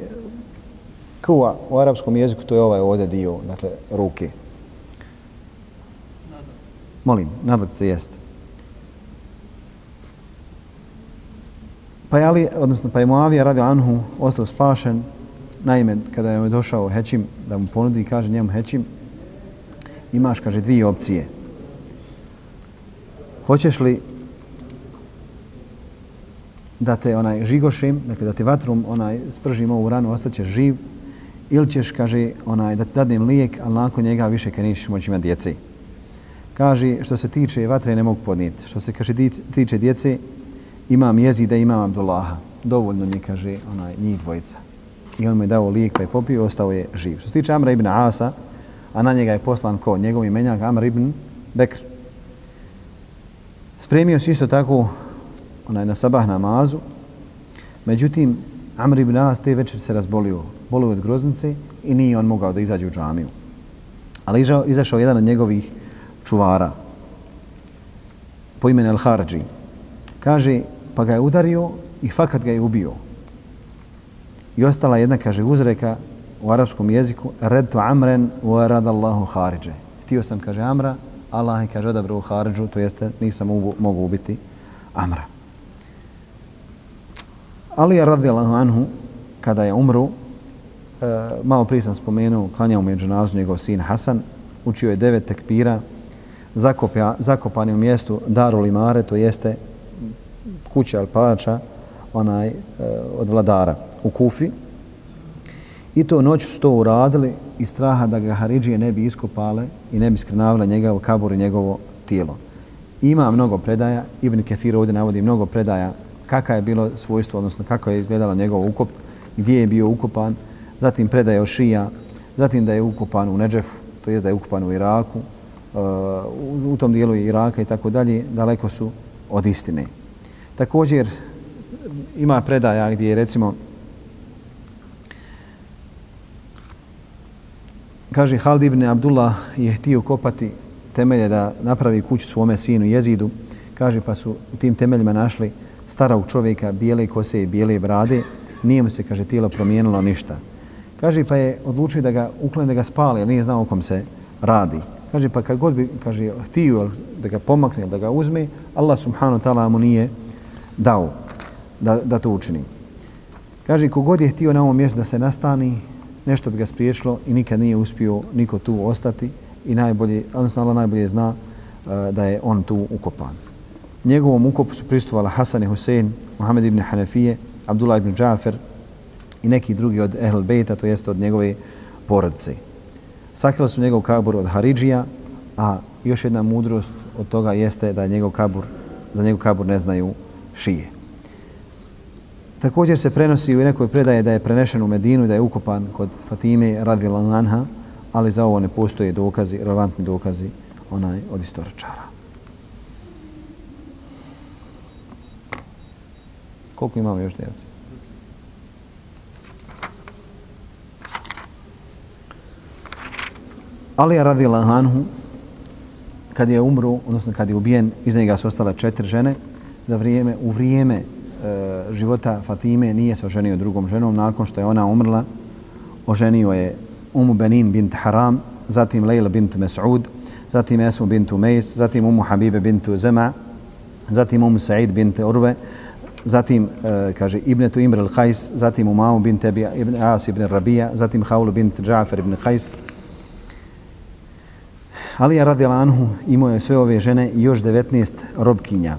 kuva u arapskom jeziku, to je ovaj ovdje dio, dakle, ruke. Molim, nadlakce jeste. Pa je Ali, odnosno pa je Moavija radio Anhu ostao spašen. Naime, kada je došao Hećim da mu ponudi i kaže njemu Hećim, imaš, kaže, dvije opcije. Hoćeš li da te onaj žigošim, dakle da te vatrom onaj spržim ovu ranu, ostaćeš živ, ili ćeš, kaže, onaj, da ti dadnem lijek, ali nakon njega više kad nišeš moći imati djeci. Kaže, što se tiče vatre, ne mogu podnijeti. Što se kaže, tiče djece, imam jezida, imam Abdullaha. Dovoljno mi kaže onaj njih dvojica. I on mu je dao lijek pa je popio ostao je živ. Što se tiče Amra ibn Asa, a na njega je poslan ko? Njegov imenjak Amr ibn Bekr. Spremio se isto tako onaj na sabah namazu. Međutim, Amr ibn As te večer se razbolio, bolio od groznice i nije on mogao da izađe u džamiju. Ali izašao jedan od njegovih čuvara po imenu El Harđi. Kaže, pa ga je udario i fakat ga je ubio. I ostala jedna, kaže, uzreka u arapskom jeziku, redtu amren wa rad Allahu haridže. Htio sam, kaže, amra, Allah je, kaže, odabrao haridžu, to jeste, nisam mogu ubiti amra. Ali je radijallahu anhu, kada je umru, e, malo prije sam spomenuo, klanjao mu je dženazu njegov sin Hasan, učio je devet tekpira, zakopja, zakopan je u mjestu Darul Imare, to jeste kuća al palača, onaj, e, od vladara u Kufi. I to noću su to uradili iz straha da ga Haridžije ne bi iskopale i ne bi skrnavile njega u kabur i njegovo tijelo. Ima mnogo predaja, Ibn Kathir ovdje navodi mnogo predaja kaka je bilo svojstvo, odnosno kako je izgledala njegov ukop, gdje je bio ukopan, zatim predaje o Šija, zatim da je ukopan u Neđefu, to jest da je ukopan u Iraku, e, u tom dijelu Iraka i tako dalje, daleko su od istine. Također ima predaja gdje je recimo kaže Halid ibn Abdullah je htio kopati temelje da napravi kuću svome sinu Jezidu. Kaže pa su u tim temeljima našli starog čovjeka, bijele kose i bijele brade, nije mu se, kaže, tijelo promijenilo ništa. Kaže, pa je odlučio da ga uklene, da ga spali, ali nije znao o kom se radi. Kaže, pa kad god bi, kaže, htio da ga pomakne, da ga uzme, Allah subhanahu ta'ala mu nije dao da, da to učini. Kaže, kogod je htio na ovom mjestu da se nastani, nešto bi ga spriječilo i nikad nije uspio niko tu ostati i najbolje, odnosno Allah najbolje zna uh, da je on tu ukopan. Njegovom ukopu su pristuvala Hasan i Husein, Muhammed ibn Hanefije, Abdullah ibn Džafer i neki drugi od Ehl Bejta, to jeste od njegove porodice. Sakrili su njegov kabur od Haridžija, a još jedna mudrost od toga jeste da njegov kabur, za njegov kabur ne znaju šije. Također se prenosi u nekoj predaje da je prenešen u Medinu i da je ukopan kod Fatime radijallahu Anha, ali za ovo ne postoje dokazi, relevantni dokazi onaj od istoričara. Koliko imamo još djece? Alija radi Lahanhu, kad je umru, odnosno kad je ubijen, iza njega su ostale četiri žene. Za vrijeme, u vrijeme e, života Fatime nije se oženio drugom ženom. Nakon što je ona umrla, oženio je Umu Benin bint Haram, zatim Lejla bint Mes'ud, zatim Esmu bint Umejs, zatim Umu Habibe bint Zema, zatim Umu Sa'id bint Urve, zatim e, kaže Ibnetu Imr al-Qais, zatim Umamu bint Abi ibn As ibn Rabija, zatim Haulu bint Džafer ibn Qais. Alija radi anhu imao je sve ove žene i još 19 robkinja.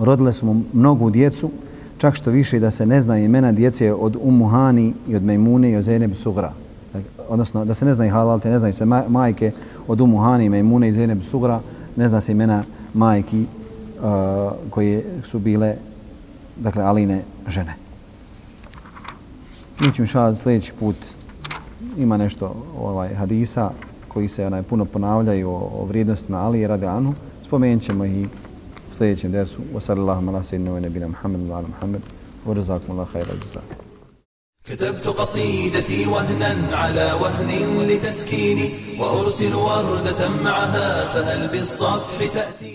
Rodile su mu mnogu djecu, čak što više da se ne zna imena djece od Umuhani i od Mejmune i od Zeynep Sugra. Odnosno, da se ne zna i halalte, ne znaju se majke od Umuhani, Mejmune i Zeynep Sugra, ne zna se imena majki uh, koje su bile dakle, Aline žene. Mi ćemo šal sljedeći put. Ima nešto ovaj hadisa koji se onaj, puno ponavljaju o, o vrijednostima Ali i radi Anu. Spomenut ćemo ih sljedećem dersu. Wa sallallahu ala sayyidina wa nabina Muhammed wa ala Muhammed. Wa razakum Allah khayra jazak. كتبت قصيدتي وهنا على وهن لتسكيني وأرسل وردة معها فهل بالصفح تأتي